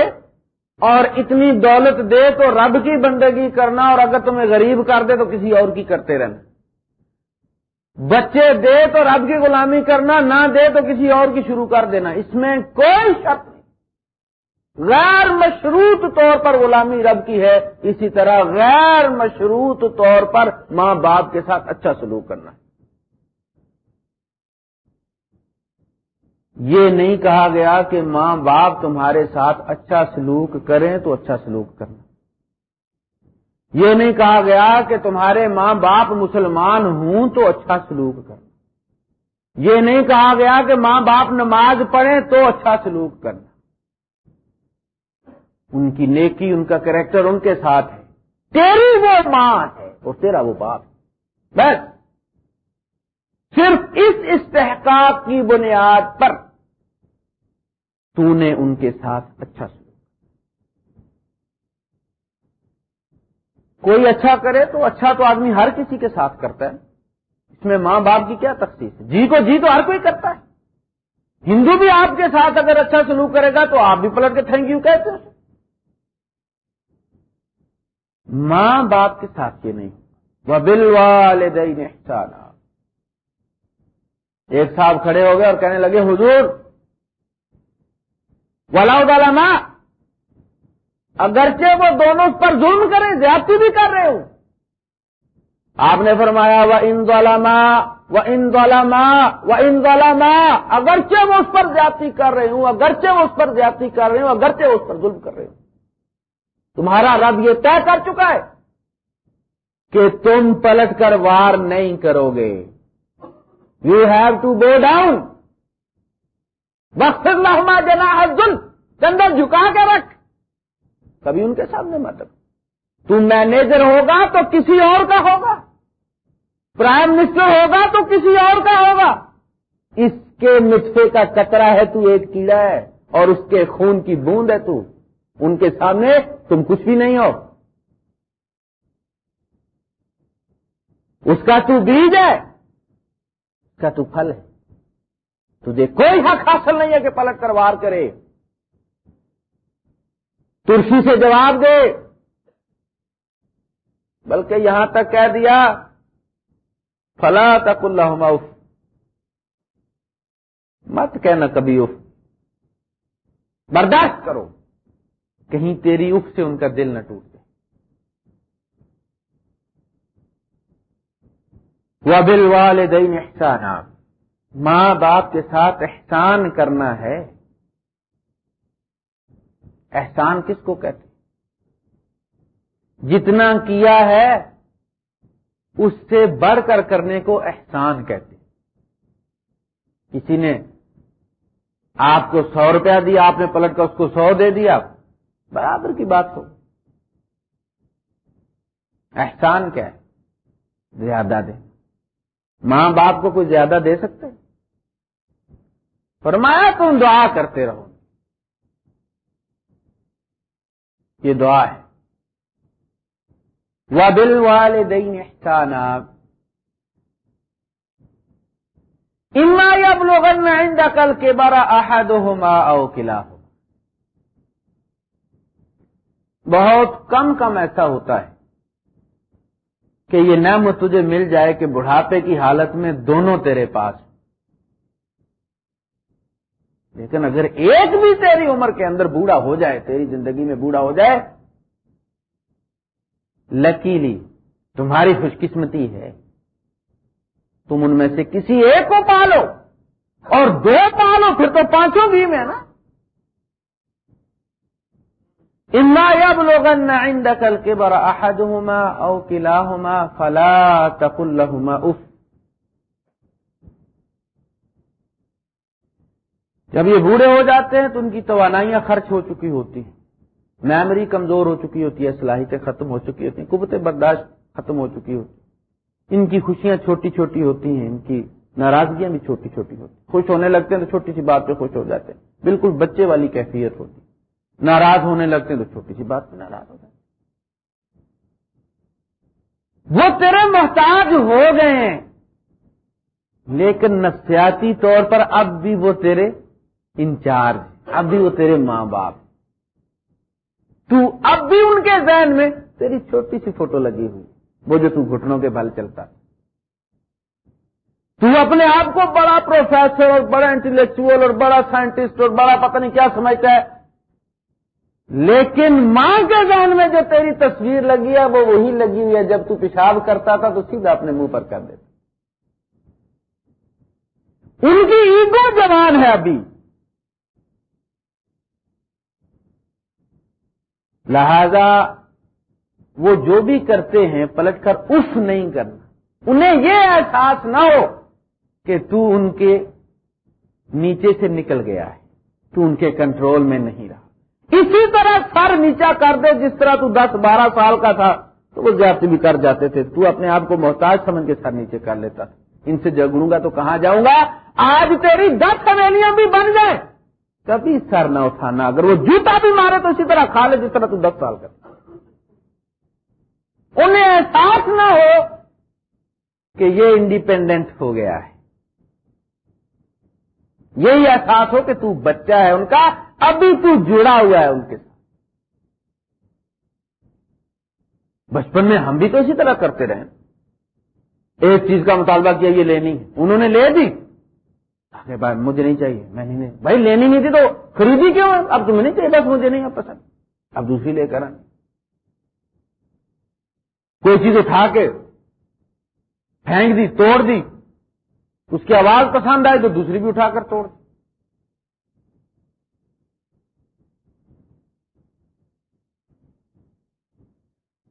اور اتنی دولت دے تو رب کی بندگی کرنا اور اگر تمہیں غریب کر دے تو کسی اور کی کرتے رہنا۔ بچے دے تو رب کی غلامی کرنا، نہ دے تو کسی اور کی شروع کر دینا۔ اس میں کوئی شک نہیں۔ غیر مشروط طور پر غلامی رب کی ہے، اسی طرح غیر مشروط طور پر ماں باپ کے ساتھ اچھا سلوک کرنا۔ ہے یہ نہیں کہا گیا کہ ماں باپ تمہارے ساتھ اچھا سلوک کریں تو اچھا سلوک کرنا۔ یہ نہیں کہا گیا کہ تمہارے ماں باپ مسلمان ہوں تو اچھا سلوک کرنا۔ یہ نہیں کہا گیا کہ ماں باپ نماز پڑھیں تو اچھا سلوک کرنا۔ ان کی نیکی، ان کا کریکٹر ان کے ساتھ ہے۔ تیری وہ ماں ہے اور تیرا وہ باپ۔ بس۔ صرف اس استحقاق کی بنیاد پر تو نے ان کے ساتھ اچھا سنا کوئی اچھا کرے تو اچھا تو آدمی ہر کسی کے ساتھ کرتا ہے۔ اس میں ماں باپ کی کیا تخصیص ہے؟ جی کو جی تو ہر کوئی کرتا ہے۔ ہندو بھی آپ کے ساتھ اگر اچھا سلوک کرے گا تو آپ بھی پلٹ کے تھینک یو کہتے ہیں۔ ماں باپ کے ساتھ یہ نہیں۔ وہ بل والدین ایک صاحب کھڑے ہو گئے اور کہنے لگے، حضور ولا ماں۔ اگرچہ وہ دونوں پر ظلم کریں، زیادتی بھی کر رہے ہو آپ نے فرمایا وہ ان ظالما وہ ان ظالما وہ ان ظالما اگرچہ وہ اس پر زیادتی کر رہے ہوں، اگرچہ وہ اس پر زیادتی کر رہے ہوں، اگرچہ اس پر ظلم کر رہے ہوں۔ تمہارا رب یہ طے کر چکا ہے کہ تم پلٹ کر وار نہیں کرو گے۔ You have to go down وقت محما جنا ارجن چندر جھکا کے رکھ۔ کبھی ان کے سامنے مت۔ تو مینیجر ہوگا تو کسی اور کا ہوگا۔ پرائم منسٹر ہوگا تو کسی اور کا ہوگا۔ اس کے نسخے کا کچرا ہے تو ایک کیڑا ہے اور اس کے خون کی بوند ہے تو ان کے سامنے تم کچھ بھی نہیں ہو۔ اس کا تو بیج ہے۔ اس کا تو پھل ہے۔ تجھے کوئی حق حاصل نہیں ہے کہ پلٹ کر وار کرے۔ ترسی سے جواب دے۔ بلکہ یہاں تک کہہ دیا، فلا تک اللہ اف۔ مت کہنا کبھی اف۔ برداشت کرو۔ کہیں تیری اف سے ان کا دل نہ ٹوٹ جائے وہ بل والدین احسان ماں باپ کے ساتھ احسان کرنا ہے۔ احسان کس کو کہتے جتنا کیا ہے، اس سے بڑھ کر کرنے کو احسان کہتے کسی نے آپ کو سو روپیہ دیا، آپ نے پلٹ کر اس کو سو دے دیا برابر کی بات ہو۔ احسان کیا ہے؟ زیادہ دے۔ ماں باپ کو کوئی زیادہ دے سکتے فرمایا تم دعا کرتے رہو۔ یہ دعا ہے۔ وہ دل والے دئی احسانات اما اب لوگن میں آئندہ کل کے بارہ احد ہو ماں او قلعہ ہو بہت کم کم ایسا ہوتا ہے کہ یہ نعمت تجھے مل جائے کہ بڑھاپے کی حالت میں دونوں تیرے پاس لیکن اگر ایک بھی تیری عمر کے اندر بوڑھا ہو جائے، تیری زندگی میں بوڑھا ہو جائے، لکیلی، تمہاری خوش قسمتی ہے۔ تم ان میں سے کسی ایک کو پالو اور دو پالو، پھر تو پانچوں بھی میں نا۔ اما یب لوگن آئندہ کل کے برا احد ہوما او کلا ہوما فلا تک الحما اف جب یہ بوڑھے ہو جاتے ہیں تو ان کی توانائیاں خرچ ہو چکی ہوتی ہیں میمری کمزور ہو چکی ہوتی ہے، صلاحیتیں ختم ہو چکی ہوتی ہیں قوت برداشت ختم ہو چکی ہوتی ان کی خوشیاں چھوٹی چھوٹی ہوتی ہیں، ان کی ناراضگیاں بھی چھوٹی چھوٹی ہوتی ہیں۔ خوش ہونے لگتے ہیں تو چھوٹی سی بات پہ خوش ہو جاتے ہیں۔ بالکل بچے والی کیفیت ہوتی ناراض ہونے لگتے ہیں تو چھوٹی سی بات پہ ناراض ہو جاتے وہ تیرے محتاج ہو گئے ہیں، لیکن نفسیاتی طور پر اب بھی وہ تیرے انچارج اب بھی وہ تیرے ماں باپ تو اب بھی ان کے ذہن میں تیری چھوٹی سی فوٹو لگی ہوئی، وہ جو تو گھٹنوں کے بل چلتا۔ تو اپنے آپ کو بڑا پروفیسر اور بڑا انٹلیکچوئل اور بڑا سائنٹسٹ اور بڑا پتہ نہیں کیا سمجھتا ہے لیکن ماں کے ذہن میں جو تیری تصویر لگی ہے، وہ وہی لگی ہوئی ہے۔ جب تو پیشاب کرتا تھا تو سیدھا اپنے منہ پر کر دیتا۔ ان کی ایگو جوان ہے ابھی۔ لہذا وہ جو بھی کرتے ہیں، پلٹ کر اف نہیں کرنا۔ انہیں یہ احساس نہ ہو کہ تو ان کے نیچے سے نکل گیا ہے۔ تو ان کے کنٹرول میں نہیں رہا۔ اسی طرح سر نیچا کر دے جس طرح تو دس بارہ سال کا تھا، تو وہ زیادتی بھی کر جاتے تھے۔ تو اپنے آپ کو محتاج سمجھ کے سر نیچے کر لیتا۔ تھا ان سے جگڑوں گا تو کہاں جاؤں گا؟ آج تیری دس حویلیاں بھی بن جائیں کبھی سر نہ اٹھانا، اگر وہ جوتا بھی مارے تو اسی طرح کھا لے جس طرح تو دس سال کا۔ انہیں احساس نہ ہو کہ یہ انڈیپینڈنٹ ہو گیا ہے۔ یہی احساس ہو کہ تو بچہ ہے۔ ان کا ابھی تو جڑا ہوا ہے ان کے ساتھ۔ بچپن میں ہم بھی تو اسی طرح کرتے رہے۔ ایک چیز کا مطالبہ کیا، یہ لینی۔ انہوں نے لے دی۔ بھائی، مجھے نہیں چاہیے۔ میں نہیں بھائی، لینی نہیں تھی تو خریدی کیوں؟ اب تمہیں نہیں چاہیے، بس مجھے نہیں اب پسند۔ اب دوسری لے کر کوئی چیز اٹھا کے پھینک دی، توڑ دی۔ اس کی آواز پسند آئی تو دوسری بھی اٹھا کر توڑ دی۔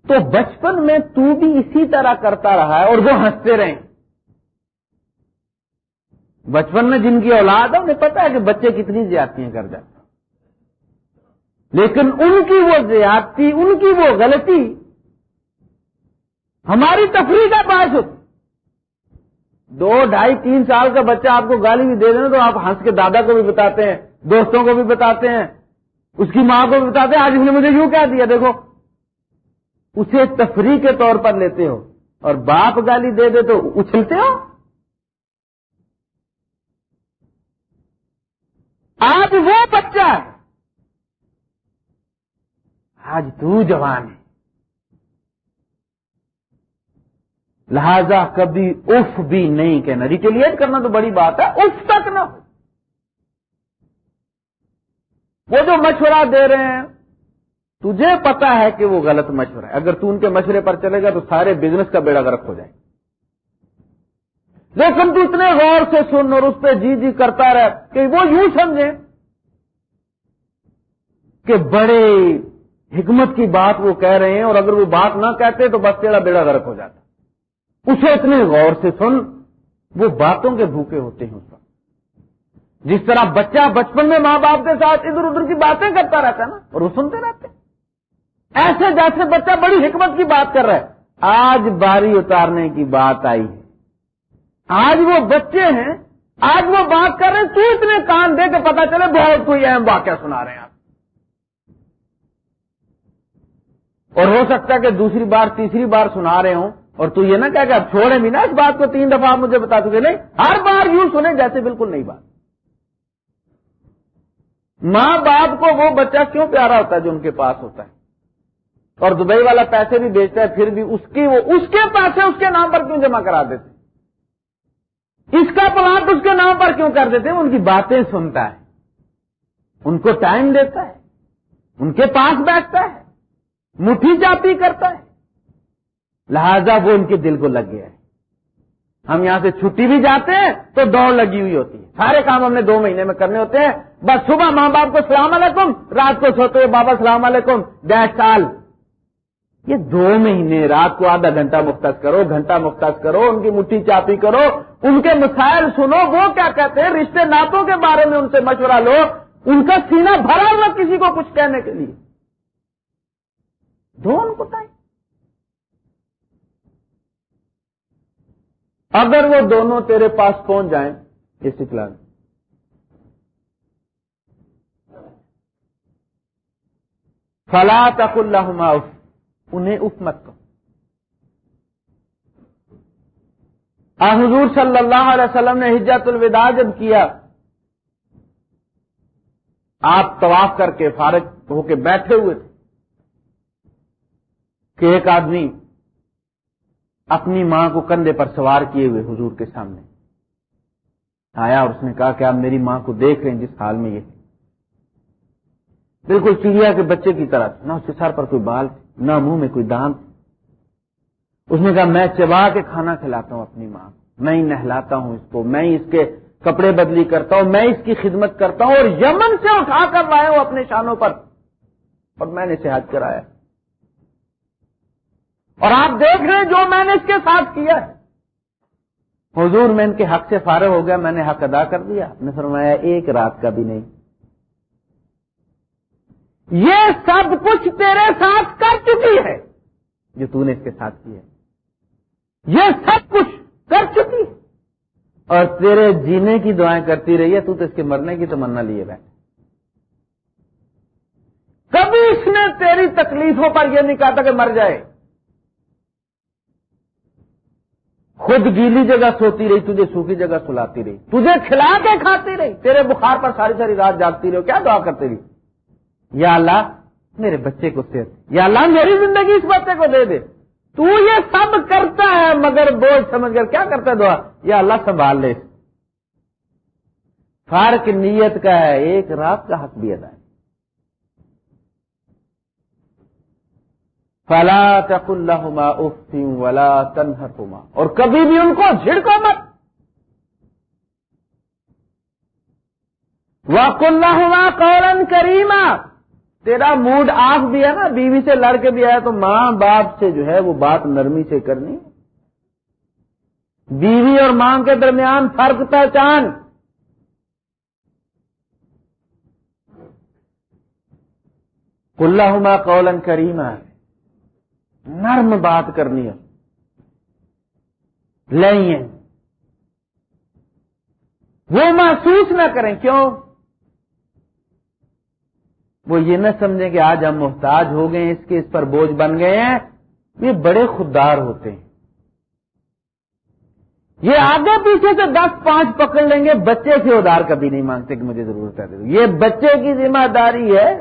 تو بچپن میں تو بھی اسی طرح کرتا رہا ہے اور وہ ہنستے رہے بچپن میں جن کی اولاد ہے، انہیں پتا ہے کہ بچے کتنی زیادتیاں کر جاتے لیکن ان کی وہ زیادتی، ان کی وہ غلطی ہماری تفریح کا باعث ہوتی۔ دو ڈھائی، تین سال کا بچہ آپ کو گالی بھی دے دینا تو آپ ہنس کے دادا کو بھی بتاتے ہیں، دوستوں کو بھی بتاتے ہیں، اس کی ماں کو بھی بتاتے ہیں، آج اس نے مجھے یوں کہہ دیا، دیکھو اسے تفریح کے طور پر لیتے ہو اور باپ گالی دے دے تو اچھلتے ہو؟ آج وہ بچہ ہے۔ آج تو جوان ہے۔ لہذا کبھی اف بھی نہیں کہنا۔ ریٹیلیٹ کرنا تو بڑی بات ہے۔ اف تک نہ ہو۔ وہ جو مشورہ دے رہے ہیں تجھے پتا ہے کہ وہ غلط مشورہ ہے۔ اگر تو ان کے مشورے پر چلے گا تو سارے بزنس کا بیڑا گرک ہو جائے لیکن تو اتنے غور سے سن اور اس پہ جی جی کرتا رہ کہ وہ یوں سمجھے کہ بڑے حکمت کی بات وہ کہہ رہے ہیں اور اگر وہ بات نہ کہتے تو بس تیرا بیڑا گرک ہو جاتا۔ اسے اتنے غور سے سن، وہ باتوں کے بھوکے ہوتے ہیں اس وقت۔ جس طرح بچہ بچپن میں ماں باپ کے ساتھ ادھر ادھر کی باتیں کرتا رہتا ہے نا، اور وہ سنتے رہتے ایسے جیسے بچہ بڑی حکمت کی بات کر رہا ہے۔ آج باری اتارنے کی بات آئی ہے۔ آج وہ بچے ہیں، آج وہ بات کر رہے ہیں، تو اتنے کان دے کے پتا چلے بہت کوئی اہم واقعہ سنا رہے ہیں آپ۔ اور ہو سکتا ہے کہ دوسری بار، تیسری بار سنا رہے ہوں، اور تو یہ نہ کہہ کہ اب چھوڑے بھی نا اس بات کو، تین دفعہ آپ مجھے بتا چکے، نہیں، ہر بار یوں سنیں جیسے بالکل نہیں بات۔ ماں باپ کو وہ بچہ کیوں پیارا ہوتا ہے جو ان کے پاس ہوتا ہے؟ اور دبئی والا پیسے بھی بیچتا ہے، پھر بھی اس کی وہ اس کے پیسے اس کے نام پر کیوں جمع کرا دیتے؟ اس کا پلاٹ اس کے نام پر کیوں کر دیتے؟ ان کی باتیں سنتا ہے۔ ان کو ٹائم دیتا ہے۔ ان کے پاس بیٹھتا ہے۔ مٹھی جاتی کرتا ہے۔ لہذا وہ ان کے دل کو لگ گیا ہے۔ ہم یہاں سے چھٹی بھی جاتے ہیں تو دوڑ لگی ہوئی ہوتی ہے۔ سارے کام ہم نے دو مہینے میں کرنے ہوتے ہیں۔ بس صبح ماں باپ کو سلام علیکم، رات کو سوتے ہوئے بابا سلام علیکم ڈیش سال۔ یہ دو مہینے رات کو آدھا گھنٹہ مختص کرو، گھنٹہ مختص کرو، ان کی مٹھی چاپی کرو، ان کے مسائل سنو، وہ کیا کہتے ہیں؟ رشتے ناتوں کے بارے میں ان سے مشورہ لو۔ ان کا سینہ بھرا ہوا کسی کو کچھ کہنے کے لیے۔ دو ان کو ٹائم اگر وہ دونوں تیرے پاس پہنچ جائیں، یہ سکھلا فلا تک اللہ انہیں اف مت کرو۔ حضور صلی اللہ علیہ وسلم نے حجت الوداع جب کیا، آپ طواف کر کے فارغ ہو کے بیٹھے ہوئے تھے۔ کہ ایک آدمی اپنی ماں کو کندھے پر سوار کیے ہوئے حضور کے سامنے آیا اور اس نے کہا کہ آپ میری ماں کو دیکھ رہے ہیں، جس حال میں یہ بالکل چڑیا کے بچے کی طرح، نہ اس کے سر پر کوئی بال نہ منہ میں کوئی دانت۔ اس نے کہا، میں چبا کے کھانا کھلاتا ہوں اپنی ماں۔ میں ہی نہلاتا ہوں اس کو، میں ہی اس کے کپڑے بدلی کرتا ہوں، میں اس کی خدمت کرتا ہوں اور یمن سے اٹھا کر لائے ہوں اپنے شانوں پر۔ اور میں نے صحت کرایا۔ اور آپ دیکھ رہے ہیں جو میں نے اس کے ساتھ کیا حضور، میں ان کے حق سے فارغ ہو گیا، میں نے حق ادا کر دیا۔ نے فرمایا، ایک رات کا بھی نہیں۔ یہ سب کچھ تیرے ساتھ کر چکی ہے جو تو نے اس کے ساتھ کیا یہ سب کچھ کر چکی ہے۔ اور تیرے جینے کی دعائیں کرتی رہی ہے، تو اس کے مرنے کی تمنا لیے بیٹھے۔ کبھی اس نے تیری تکلیفوں پر یہ نہیں کہا تھا کہ مر جائے۔ خود گیلی جگہ سوتی رہی، تجھے سوکھی جگہ سلاتی رہی، تجھے کھلا کے کھاتی رہی، تیرے بخار پر ساری ساری رات جاگتی رہی، کیا دعا کرتی رہی؟ یا اللہ میرے بچے کو صحت یا اللہ میری زندگی اس بچے کو دے دے۔ تو یہ سب کرتا ہے مگر بوجھ سمجھ کر کیا کرتا ہے دعا؟ یا اللہ سنبھال لے۔ فرق نیت کا ہے، ایک رات کا حق بھی ادا ہے۔ فلا تک اللہ افیم ولا تنہر اور کبھی بھی ان کو جھڑکو مت۔ واق اللہ کریما۔ تیرا موڈ آف بھی ہے نا، بیوی سے لڑ کے بھی آیا تو ماں باپ سے جو ہے وہ بات نرمی سے کرنی۔ بیوی اور ماں کے درمیان فرق پہچان کلّہ کولن کریما۔ نرم بات کرنی ہے۔ لیں وہ محسوس نہ کریں، کیوں؟ وہ یہ نہ سمجھیں کہ آج ہم محتاج ہو گئے اس کے اس پر بوجھ بن گئے ہیں۔ یہ بڑے خوددار ہوتے ہیں۔ یہ آگے پیچھے سے دس پانچ پکڑ لیں گے، بچے سے ادار کبھی نہیں مانگتے کہ مجھے ضرورت ہے۔ یہ بچے کی ذمہ داری ہے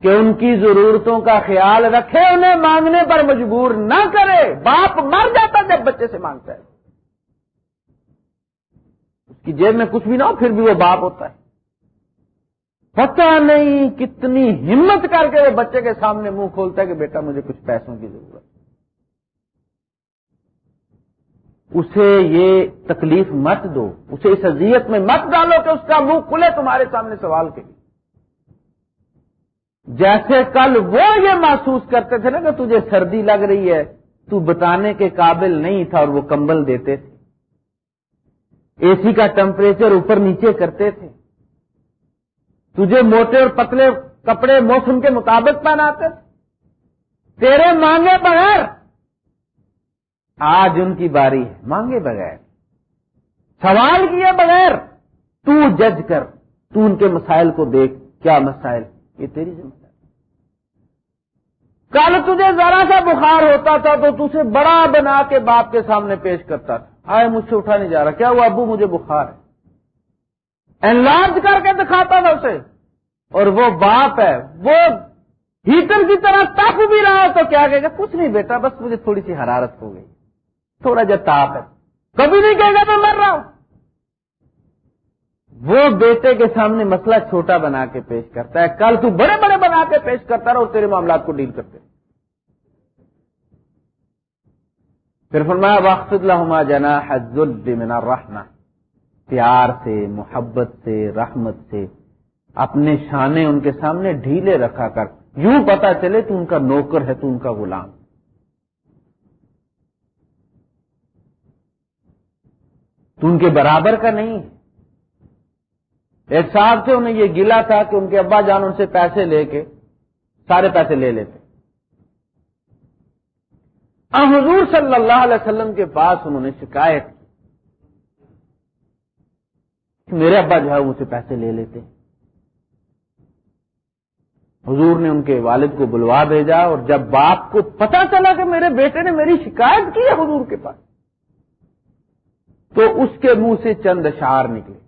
کہ ان کی ضرورتوں کا خیال رکھے، انہیں مانگنے پر مجبور نہ کرے۔ باپ مر جاتا جب بچے سے مانگتا ہے۔ اس کی جیب میں کچھ بھی نہ ہو، پھر بھی وہ باپ ہوتا ہے۔ پتہ نہیں کتنی ہمت کر کے وہ بچے کے سامنے منہ کھولتا ہے کہ بیٹا مجھے کچھ پیسوں کی ضرورت اسے یہ تکلیف مت دو، اسے اس اذیت میں مت ڈالو کہ اس کا منہ کھلے تمہارے سامنے سوال کے لیے۔ جیسے کل وہ یہ محسوس کرتے تھے نا کہ تجھے سردی لگ رہی ہے، تو بتانے کے قابل نہیں تھا اور وہ کمبل دیتے تھے۔ اے سی کا ٹمپریچر اوپر نیچے کرتے تھے۔ تجھے موٹے اور پتلے کپڑے موسم کے مطابق پہناتے، تیرے مانگے بغیر۔ آج ان کی باری ہے، مانگے بغیر۔ سوال کیے بغیر۔ تو جج کر، تو ان کے مسائل کو دیکھ، کیا مسائل؟ یہ تیری ذمہ داری۔ کل تجھے ذرا سا بخار ہوتا تھا تو تجھے بڑا بنا کے باپ کے سامنے پیش کرتا تھا۔ آئے مجھ سے اٹھا نہیں جا رہا۔ کیا وہ ابو؟ مجھے بخار ہے۔ انلارج کر کے دکھاتا تھا اسے۔ اور وہ باپ ہے، وہ ہیٹر کی طرح تپ بھی رہا تو کیا کہے گا؟ کچھ نہیں بیٹا، بس مجھے تھوڑی سی حرارت ہو گئی۔ تھوڑا جا تاپ ہے۔ کبھی نہیں کہے گا میں مر رہا ہوں۔ وہ بیٹے کے سامنے مسئلہ چھوٹا بنا کے پیش کرتا ہے۔ کل تو بڑے بڑے بنا کے پیش کرتا رہا اور تیرے معاملات کو ڈیل کرتے۔ پھر فرمایا وقت اللہ جنا حج المنا رحنا پیار سے، محبت سے، رحمت سے، اپنے شانے ان کے سامنے ڈھیلے رکھا کر، یوں پتا چلے تو ان کا نوکر ہے، تو ان کا غلام۔ تو ان کے برابر کا نہیں۔ ایک صاحب تھے، انہیں یہ گلا تھا کہ ان کے ابا جان ان سے پیسے لے کے سارے پیسے لے لیتے۔ حضور صلی اللہ علیہ وسلم کے پاس انہوں نے شکایت کی میرے ابا جو ہے مجھ سے پیسے لے لیتے حضور نے ان کے والد کو بلوا بھیجا اور جب باپ کو پتا چلا کہ میرے بیٹے نے میری شکایت کی ہے حضور کے پاس، تو اس کے منہ سے چند اشار نکلے۔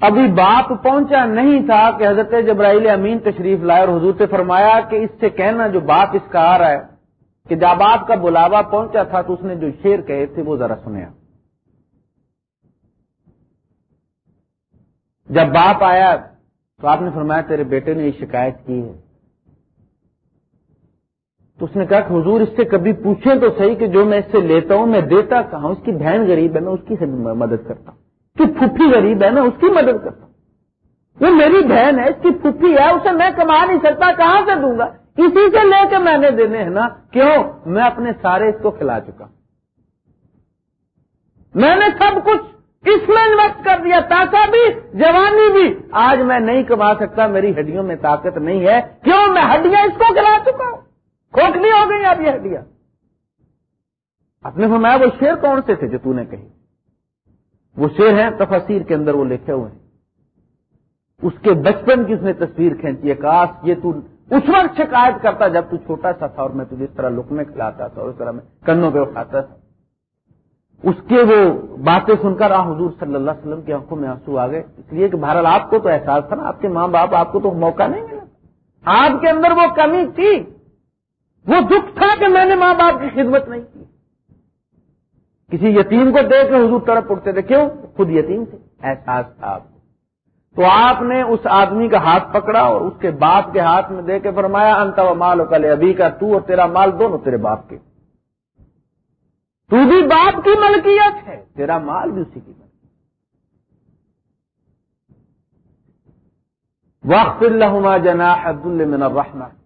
ابھی باپ پہنچا نہیں تھا کہ حضرت جبرائیل امین تشریف لائے اور حضور سے فرمایا کہ اس سے کہنا جو باپ اس کا آ رہا ہے کہ جب آپ کا بلاوا پہنچا تھا تو اس نے جو شیر کہے تھے وہ ذرا سنیا جب باپ آیا تو آپ نے فرمایا تیرے بیٹے نے یہ شکایت کی ہے۔ تو اس نے کہا کہ حضور اس سے کبھی پوچھیں تو صحیح کہ جو میں اس سے لیتا ہوں، میں دیتا کہاں؟ اس کی بہن غریب ہے، میں اس کی مدد کرتا ہوں۔ کہ پھپھی غریب ہے، میں اس کی مدد کرتا ہوں۔ وہ میری بہن ہے، اس کی پھپھی ہے، اسے میں کما نہیں سکتا، کہاں سے دوں گا؟ اسی سے لے کے میں نے دینے ہیں نا، کیوں؟ میں اپنے سارے اس کو کھلا چکا میں نے سب کچھ اس میں انویسٹ کر دیا تاکہ بھی، جوانی بھی۔ آج میں نہیں کما سکتا، میری ہڈیوں میں طاقت نہیں ہے۔ کیوں؟ میں ہڈیاں اس کو کھلا چکا ہوں۔ کھوکھلی ہو گئی اب یہ ہڈیاں۔ اپنے فرمایا، وہ شیر کون سے تھے جو تو نے کہی؟ وہ شیر ہیں، تفسیر کے اندر وہ لکھے ہوئے ہیں۔ اس کے بچپن کی اس نے تصویر کھینچی ہے، کاش یہ تو اس وقت شکایت کرتا جب تو چھوٹا سا تھا اور میں تجھے اس طرح لک میں کھلاتا تھا اور اس طرح میں کنوں پہ اٹھاتا تھا۔ اس کے وہ باتیں سن کر آ حضور صلی اللہ علیہ وسلم کی آنکھوں میں آنسو آ گئے۔ اس لیے کہ بہرحال آپ کو تو احساس تھا نا، آپ کے ماں باپ، آپ کو تو موقع نہیں ملا۔ آپ کے اندر وہ کمی تھی۔ وہ دکھ تھا کہ میں نے ماں باپ کی خدمت نہیں کی۔ کسی یتیم کو دیکھ کے حضور طرف اٹھتے تھے۔ کیوں؟ خود یتیم تھے۔ احساس تھا آپ تو آپ نے اس آدمی کا ہاتھ پکڑا اور اس کے باپ کے ہاتھ میں دے کے فرمایا، انت و مال و کل ابھی کا تو اور تیرا مال دونوں تیرے باپ کے۔ تو بھی باپ کی ملکیت ہے، تیرا مال بھی اسی کی ملکیت وقت اللہ جنا عبد المن الرحمت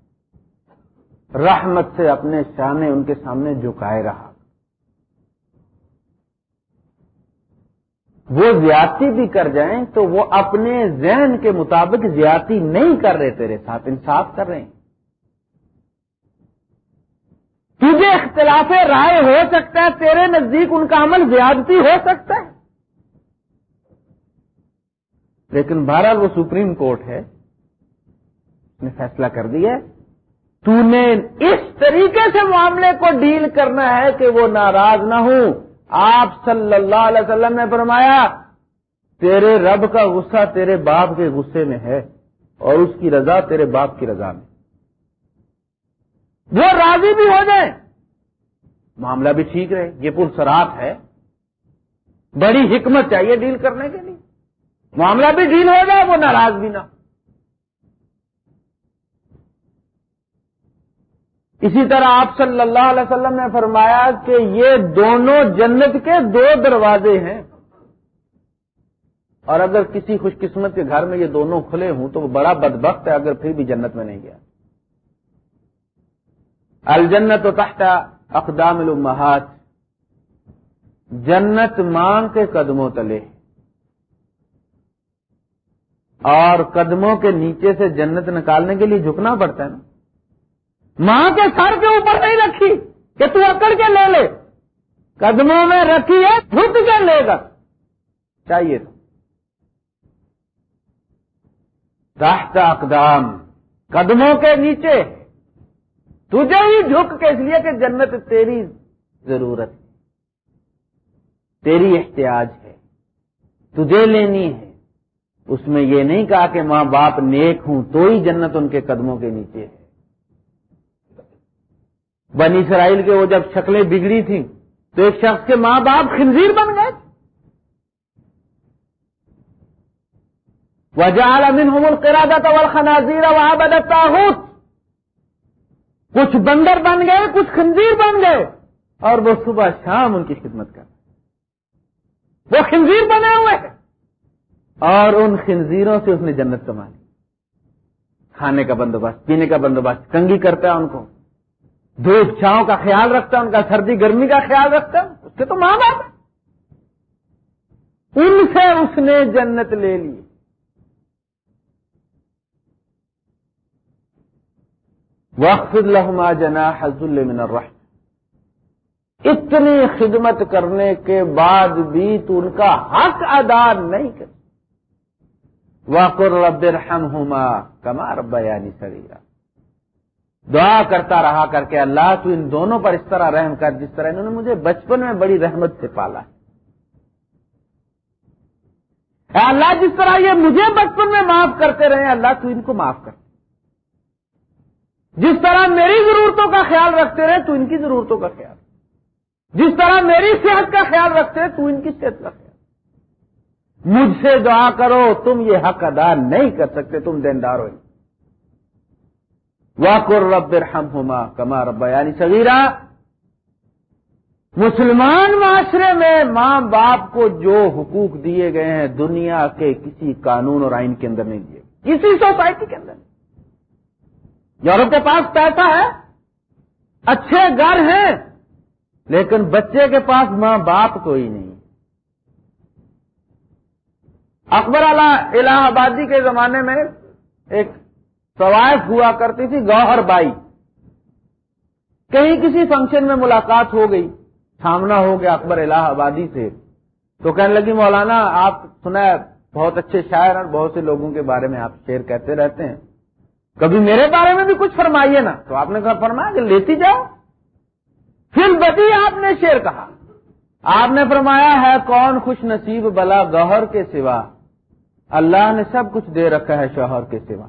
رحمت سے اپنے شانے ان کے سامنے جھکائے رہا۔ وہ زیادتی بھی کر جائیں تو وہ اپنے ذہن کے مطابق زیادتی نہیں کر رہے تیرے ساتھ، انصاف کر رہے ہیں۔ تجھے اختلاف رائے ہو سکتا ہے، تیرے نزدیک ان کا عمل زیادتی ہو سکتا ہے۔ لیکن بہرحال وہ سپریم کورٹ ہے نے فیصلہ کر دیا تو نے اس طریقے سے معاملے کو ڈیل کرنا ہے کہ وہ ناراض نہ ہوں۔ آپ صلی اللہ علیہ وسلم نے فرمایا، تیرے رب کا غصہ تیرے باپ کے غصے میں ہے اور اس کی رضا تیرے باپ کی رضا میں وہ راضی بھی ہو جائے معاملہ بھی ٹھیک رہے۔ یہ پرسرات ہے۔ بڑی حکمت چاہیے ڈیل کرنے کے لیے۔ معاملہ بھی ڈیل ہو جائے، وہ ناراض بھی نہ اسی طرح آپ صلی اللہ علیہ وسلم نے فرمایا کہ یہ دونوں جنت کے دو دروازے ہیں۔ اور اگر کسی خوش قسمت کے گھر میں یہ دونوں کھلے ہوں تو وہ بڑا بدبخت ہے اگر پھر بھی جنت میں نہیں گیا۔ الجنت و تحت اقدام الامہات۔ جنت ماں کے قدموں تلے۔ اور قدموں کے نیچے سے جنت نکالنے کے لیے جھکنا پڑتا ہے نا۔ ماں کے سر کے اوپر نہیں رکھی کہ تو اکڑ کے لے لے۔ قدموں میں رکھی ہے جھک کے لے گا۔ چاہیے۔ تو تحت اقدام۔ قدموں کے نیچے۔ تجھے ہی جھک کے اس لیے کہ جنت تیری ضرورت ہے۔ تیری احتیاج ہے۔ تجھے لینی ہے۔ اس میں یہ نہیں کہا کہ ماں باپ نیک ہوں، تو ہی جنت ان کے قدموں کے نیچے ہے۔ بنی اسرائیل کے وہ جب شکلیں بگڑی تھیں، تو ایک شخص کے ماں باپ خنزیر بن گئے۔ وجال امین حمل کرادہ تو خنازیر کچھ بندر بن گئے، کچھ خنزیر بن گئے۔ اور وہ صبح شام ان کی خدمت کر وہ خنزیر بنے ہوئے ہیں۔ اور ان خنزیروں سے اس نے جنت کما لی۔ کھانے کا بندوبست، پینے کا بندوبست کنگی کرتا ہے ان کو۔ دھوپ چھاؤں کا خیال رکھتا، ان کا سردی گرمی کا خیال رکھتا، اس کے تو ماں باپ ان سے اس نے جنت لے لی۔ وقف الحما جنا حض من الرحم۔ اتنی خدمت کرنے کے بعد بھی تو ان کا حق ادا نہیں کر واقر رب رحم ہوما کما ربا یعنی سریرا دعا کرتا رہا کر کے اللہ تو ان دونوں پر اس طرح رحم کر، جس طرح انہوں نے مجھے بچپن میں بڑی رحمت سے پالا۔ اے اللہ، جس طرح یہ مجھے بچپن میں معاف کرتے رہے، اللہ تو ان کو معاف کر۔ جس طرح میری ضرورتوں کا خیال رکھتے رہے، تو ان کی ضرورتوں کا خیال۔ جس طرح میری صحت کا خیال رکھتے رہے، تو ان کی صحت کا خیال۔ مجھ سے دعا کرو، تم یہ حق ادا نہیں کر سکتے، تم دیندار ہو۔ واقر رب رحم ہوما کما رب یعنی سگیرا مسلمان معاشرے میں ماں باپ کو جو حقوق دیے گئے ہیں دنیا کے کسی قانون اور آئین کے اندر نہیں دیے۔ کسی سوسائٹی کے اندر یورپ کے پاس پیسہ ہے، اچھے گھر ہیں، لیکن بچے کے پاس ماں باپ کوئی نہیں۔ اکبر الہ آبادی کے زمانے میں ایک سوائف ہوا کرتی تھی گوہر بائی۔ کہیں کسی فنکشن میں ملاقات ہو گئی، سامنا ہو گیا اکبر الہ آبادی سے۔ تو کہنے لگی، مولانا، آپ سنا بہت اچھے شاعر اور بہت سے لوگوں کے بارے میں آپ شیر کہتے رہتے ہیں۔ کبھی میرے بارے میں بھی کچھ فرمائیے نا۔ تو آپ نے کہا، فرمایا کہ لیتی جاؤ۔ پھر بدی آپ نے شیر کہا۔ آپ نے فرمایا، ہے کون خوش نصیب بلا گوہر کے سوا۔ اللہ نے سب کچھ دے رکھا ہے شوہر کے سوا۔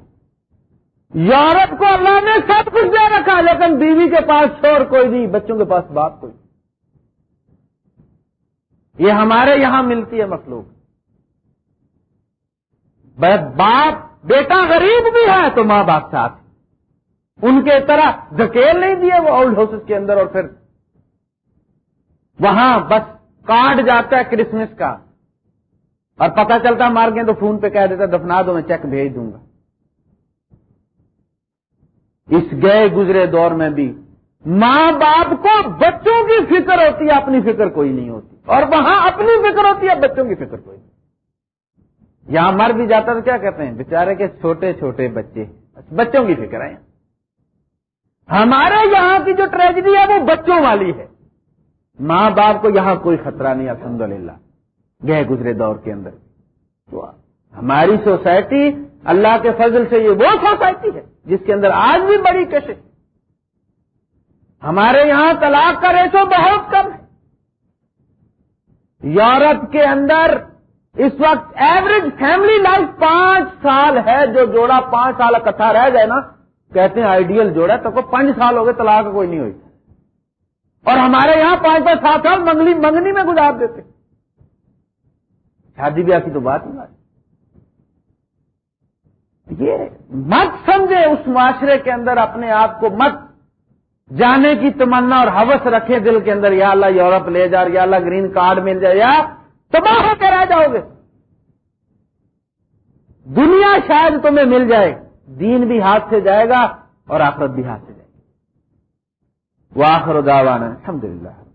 یورپ کو اللہ نے سب کچھ دے رکھا، لیکن بیوی کے پاس شور کوئی نہیں، بچوں کے پاس باپ کوئی یہ ہمارے یہاں ملتی ہے مخلوق۔ باپ بیٹا غریب بھی ہے تو ماں باپ ساتھ۔ ان کے طرح دھکیل نہیں دیے وہ اولڈ ہاؤس کے اندر اور پھر وہاں بس کارڈ جاتا ہے کرسمس کا۔ اور پتا چلتا مار گئے تو فون پہ کہہ دیتا دفنا دو، میں چیک بھیج دوں گا۔ اس گئے گزرے دور میں بھی ماں باپ کو بچوں کی فکر ہوتی ہے، اپنی فکر کوئی نہیں ہوتی۔ اور وہاں اپنی فکر ہوتی ہے، بچوں کی فکر کوئی نہیں۔ یہاں مر بھی جاتا تو کیا کہتے ہیں؟ بےچارے کے چھوٹے چھوٹے بچے، بچوں کی فکر ہے ہمارے یہاں کی جو ٹریجڈی ہے، وہ بچوں والی ہے۔ ماں باپ کو یہاں کوئی خطرہ نہیں الحمد للہ گئے گزرے دور کے اندر۔ تو ہماری سوسائٹی اللہ کے فضل سے یہ وہ سوسائٹی ہے۔ جس کے اندر آج بھی بڑی کشش۔ ہمارے یہاں طلاق کا ریشو بہت کم ہے۔ یورپ کے اندر اس وقت ایوریج فیملی لائف پانچ سال ہے، جو جوڑا پانچ سال اکٹھا رہ جائے نا، کہتے ہیں آئیڈیل جوڑا، تو کوئی پانچ سال ہو گئے، طلاق کوئی نہیں ہوئی۔ اور ہمارے یہاں پانچ پانچ سات سال منگلی منگنی میں گزار دیتے۔ شادی بیاہ کی تو بات نہیں بات۔ یہ مت سمجھے اس معاشرے کے اندر اپنے آپ کو مت۔ جانے کی تمنا اور حوث رکھے دل کے اندر، یا اللہ یورپ لے جا، یا اللہ گرین کارڈ مل جائے، یا تباہ ہو کے رہ جاؤ گے۔ دنیا شاید تمہیں مل جائے، دین بھی ہاتھ سے جائے گا اور آخرت بھی ہاتھ سے جائے گی۔ وہ آخر داوان الحمد للہ